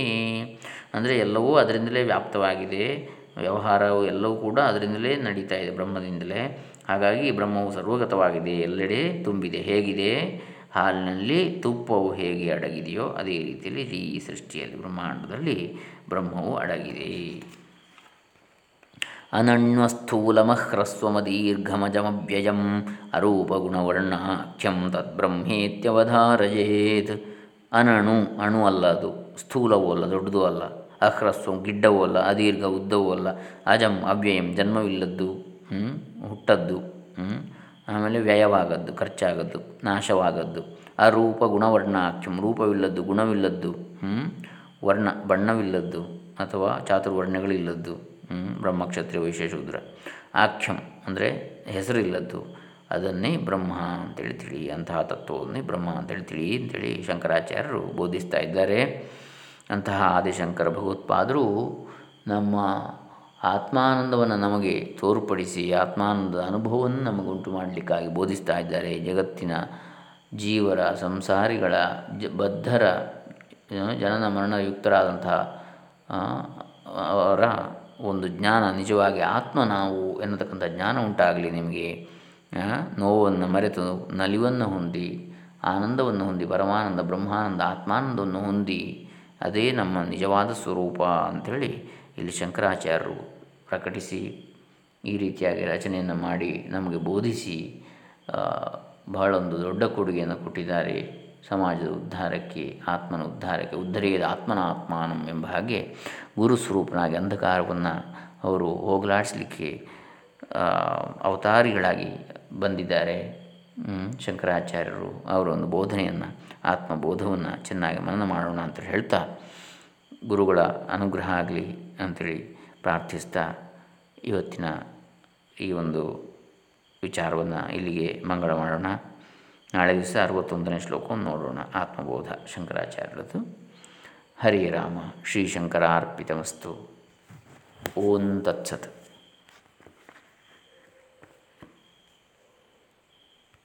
ಅಂದರೆ ಎಲ್ಲವೂ ಅದರಿಂದಲೇ ವ್ಯಾಪ್ತವಾಗಿದೆ. ವ್ಯವಹಾರವು ಎಲ್ಲವೂ ಕೂಡ ಅದರಿಂದಲೇ ನಡೀತಾ ಇದೆ ಬ್ರಹ್ಮದಿಂದಲೇ. ಹಾಗಾಗಿ ಬ್ರಹ್ಮವು ಸರ್ವಗತವಾಗಿದೆ. ಎಲ್ಲೆಡೆ ತುಂಬಿದೆ. ಹೇಗಿದೆ? ಹಾಲಿನಲ್ಲಿ ತುಪ್ಪವು ಹೇಗೆ ಅಡಗಿದೆಯೋ ಅದೇ ರೀತಿಯಲ್ಲಿ ಈ ಸೃಷ್ಟಿಯಲ್ಲಿ ಬ್ರಹ್ಮಾಂಡದಲ್ಲಿ ಬ್ರಹ್ಮವು ಅಡಗಿದೆ. ಅನಣ್ವಸ್ಥೂಲಮಹ್ರಸ್ವಮದೀರ್ಘಮಜಮವ್ಯಯಂ ಅರೂಪಗುಣವರ್ಣಾಖ್ಯಂ ತದ್ಬ್ರಹ್ಮೇತ್ಯವಧಾರಯೇತ್. ಅನಣು, ಅಣು ಅಲ್ಲ ಅದು, ಸ್ಥೂಲವೂ ಅಲ್ಲ, ದೊಡ್ಡದು ಅಲ್ಲ, ಅಹ್ರಸ್ವ ಗಿಡ್ಡವೂ ಅಲ್ಲ, ಅದೀರ್ಘ ಉದ್ದವೂ ಅಲ್ಲ, ಅಜಂ ಅವ್ಯಯಂ ಜನ್ಮವಿಲ್ಲದ್ದು ಹುಟ್ಟದ್ದು ಆಮೇಲೆ ವ್ಯಯವಾಗದ್ದು, ಖರ್ಚಾಗದ್ದು, ನಾಶವಾಗದ್ದು ಅರೂಪ ಗುಣವರ್ಣಾಖ್ಯಂ ರೂಪವಿಲ್ಲದ್ದು, ಗುಣವಿಲ್ಲದ್ದು ವರ್ಣ, ಬಣ್ಣವಿಲ್ಲದ್ದು ಅಥವಾ ಚಾತುರ್ವರ್ಣಗಳಿಲ್ಲದ್ದು ಬ್ರಹ್ಮಕ್ಷತ್ರಿಯ ವೈಶೇಷೂದ್ರ ಆಖ್ಯಂ ಅಂದರೆ ಹೆಸರಿಲ್ಲದ್ದು. ಅದನ್ನೇ ಬ್ರಹ್ಮ ಅಂತೇಳಿ ತಿಳಿ, ಅಂತಹ ತತ್ವವನ್ನೇ ಬ್ರಹ್ಮ ಅಂತೇಳಿ ತಿಳಿ ಅಂತೇಳಿ ಶಂಕರಾಚಾರ್ಯರು ಬೋಧಿಸ್ತಾ ಇದ್ದಾರೆ. ಅಂತಹ ಆದಿಶಂಕರ ಭಗವತ್ಪಾದರು ನಮ್ಮ ಆತ್ಮಾನಂದವನ್ನು ನಮಗೆ ತೋರ್ಪಡಿಸಿ ಆತ್ಮಾನಂದದ ಅನುಭವವನ್ನು ನಮಗುಂಟು ಮಾಡಲಿಕ್ಕಾಗಿ ಬೋಧಿಸ್ತಾ ಇದ್ದಾರೆ. ಜಗತ್ತಿನ ಜೀವರ, ಸಂಸಾರಿಗಳ, ಜ, ಬದ್ಧರ ಜನನ ಮರಣಯುಕ್ತರಾದಂತಹ ಅವರ ಒಂದು ಜ್ಞಾನ, ನಿಜವಾಗಿ ಆತ್ಮ ನಾವು ಎನ್ನತಕ್ಕಂಥ ಜ್ಞಾನ ಉಂಟಾಗಲಿ ನಿಮಗೆ. ನೋವನ್ನು ಮರೆತು ನಲಿವನ್ನು ಹೊಂದಿ, ಆನಂದವನ್ನು ಹೊಂದಿ, ಪರಮಾನಂದ, ಬ್ರಹ್ಮಾನಂದ, ಆತ್ಮಾನಂದವನ್ನು ಹೊಂದಿ, ಅದೇ ನಮ್ಮ ನಿಜವಾದ ಸ್ವರೂಪ ಅಂಥೇಳಿ ಇಲ್ಲಿ ಶಂಕರಾಚಾರ್ಯರು ಪ್ರಕಟಿಸಿ ಈ ರೀತಿಯಾಗಿ ರಚನೆಯನ್ನು ಮಾಡಿ ನಮಗೆ ಬೋಧಿಸಿ ಬಹಳೊಂದು ದೊಡ್ಡ ಕೊಡುಗೆಯನ್ನು ಕೊಟ್ಟಿದ್ದಾರೆ. ಸಮಾಜದ ಉದ್ಧಾರಕ್ಕೆ, ಆತ್ಮನ ಉದ್ಧಾರಕ್ಕೆ, ಉದ್ಧರೆಯದ ಆತ್ಮನ ಆತ್ಮಾನಂ ಎಂಬ ಹಾಗೆ ಗುರುಸ್ವರೂಪನಾಗಿ ಅಂಧಕಾರವನ್ನು ಅವರು ಹೋಗಲಾಡಿಸಲಿಕ್ಕೆ ಅವತಾರಿಗಳಾಗಿ ಬಂದಿದ್ದಾರೆ. ಶಂಕರಾಚಾರ್ಯರು ಅವರ ಒಂದು ಬೋಧನೆಯನ್ನು, ಆತ್ಮಬೋಧವನ್ನು ಚೆನ್ನಾಗಿ ಮನನ ಮಾಡೋಣ ಅಂತ ಹೇಳ್ತಾ ಗುರುಗಳ ಅನುಗ್ರಹ ಆಗಲಿ ಅಂಥೇಳಿ ಪ್ರಾರ್ಥಿಸ್ತಾ ಇವತ್ತಿನ ಈ ಒಂದು ವಿಚಾರವನ್ನು ಇಲ್ಲಿಗೆ ಮಂಗಳ ಮಾಡೋಣ. ನಾಳೆ ದಿವಸ ಅರವತ್ತೊಂದನೇ ಶ್ಲೋಕವನ್ನು ನೋಡೋಣ. ಆತ್ಮಬೋಧ ಶಂಕರಾಚಾರ್ಯರದು. ಹರೇ ರಾಮ ಶ್ರೀ ಶಂಕರಾರ್ಪಿತಮಸ್ತು. ಓಂ ತತ್ಸತ್.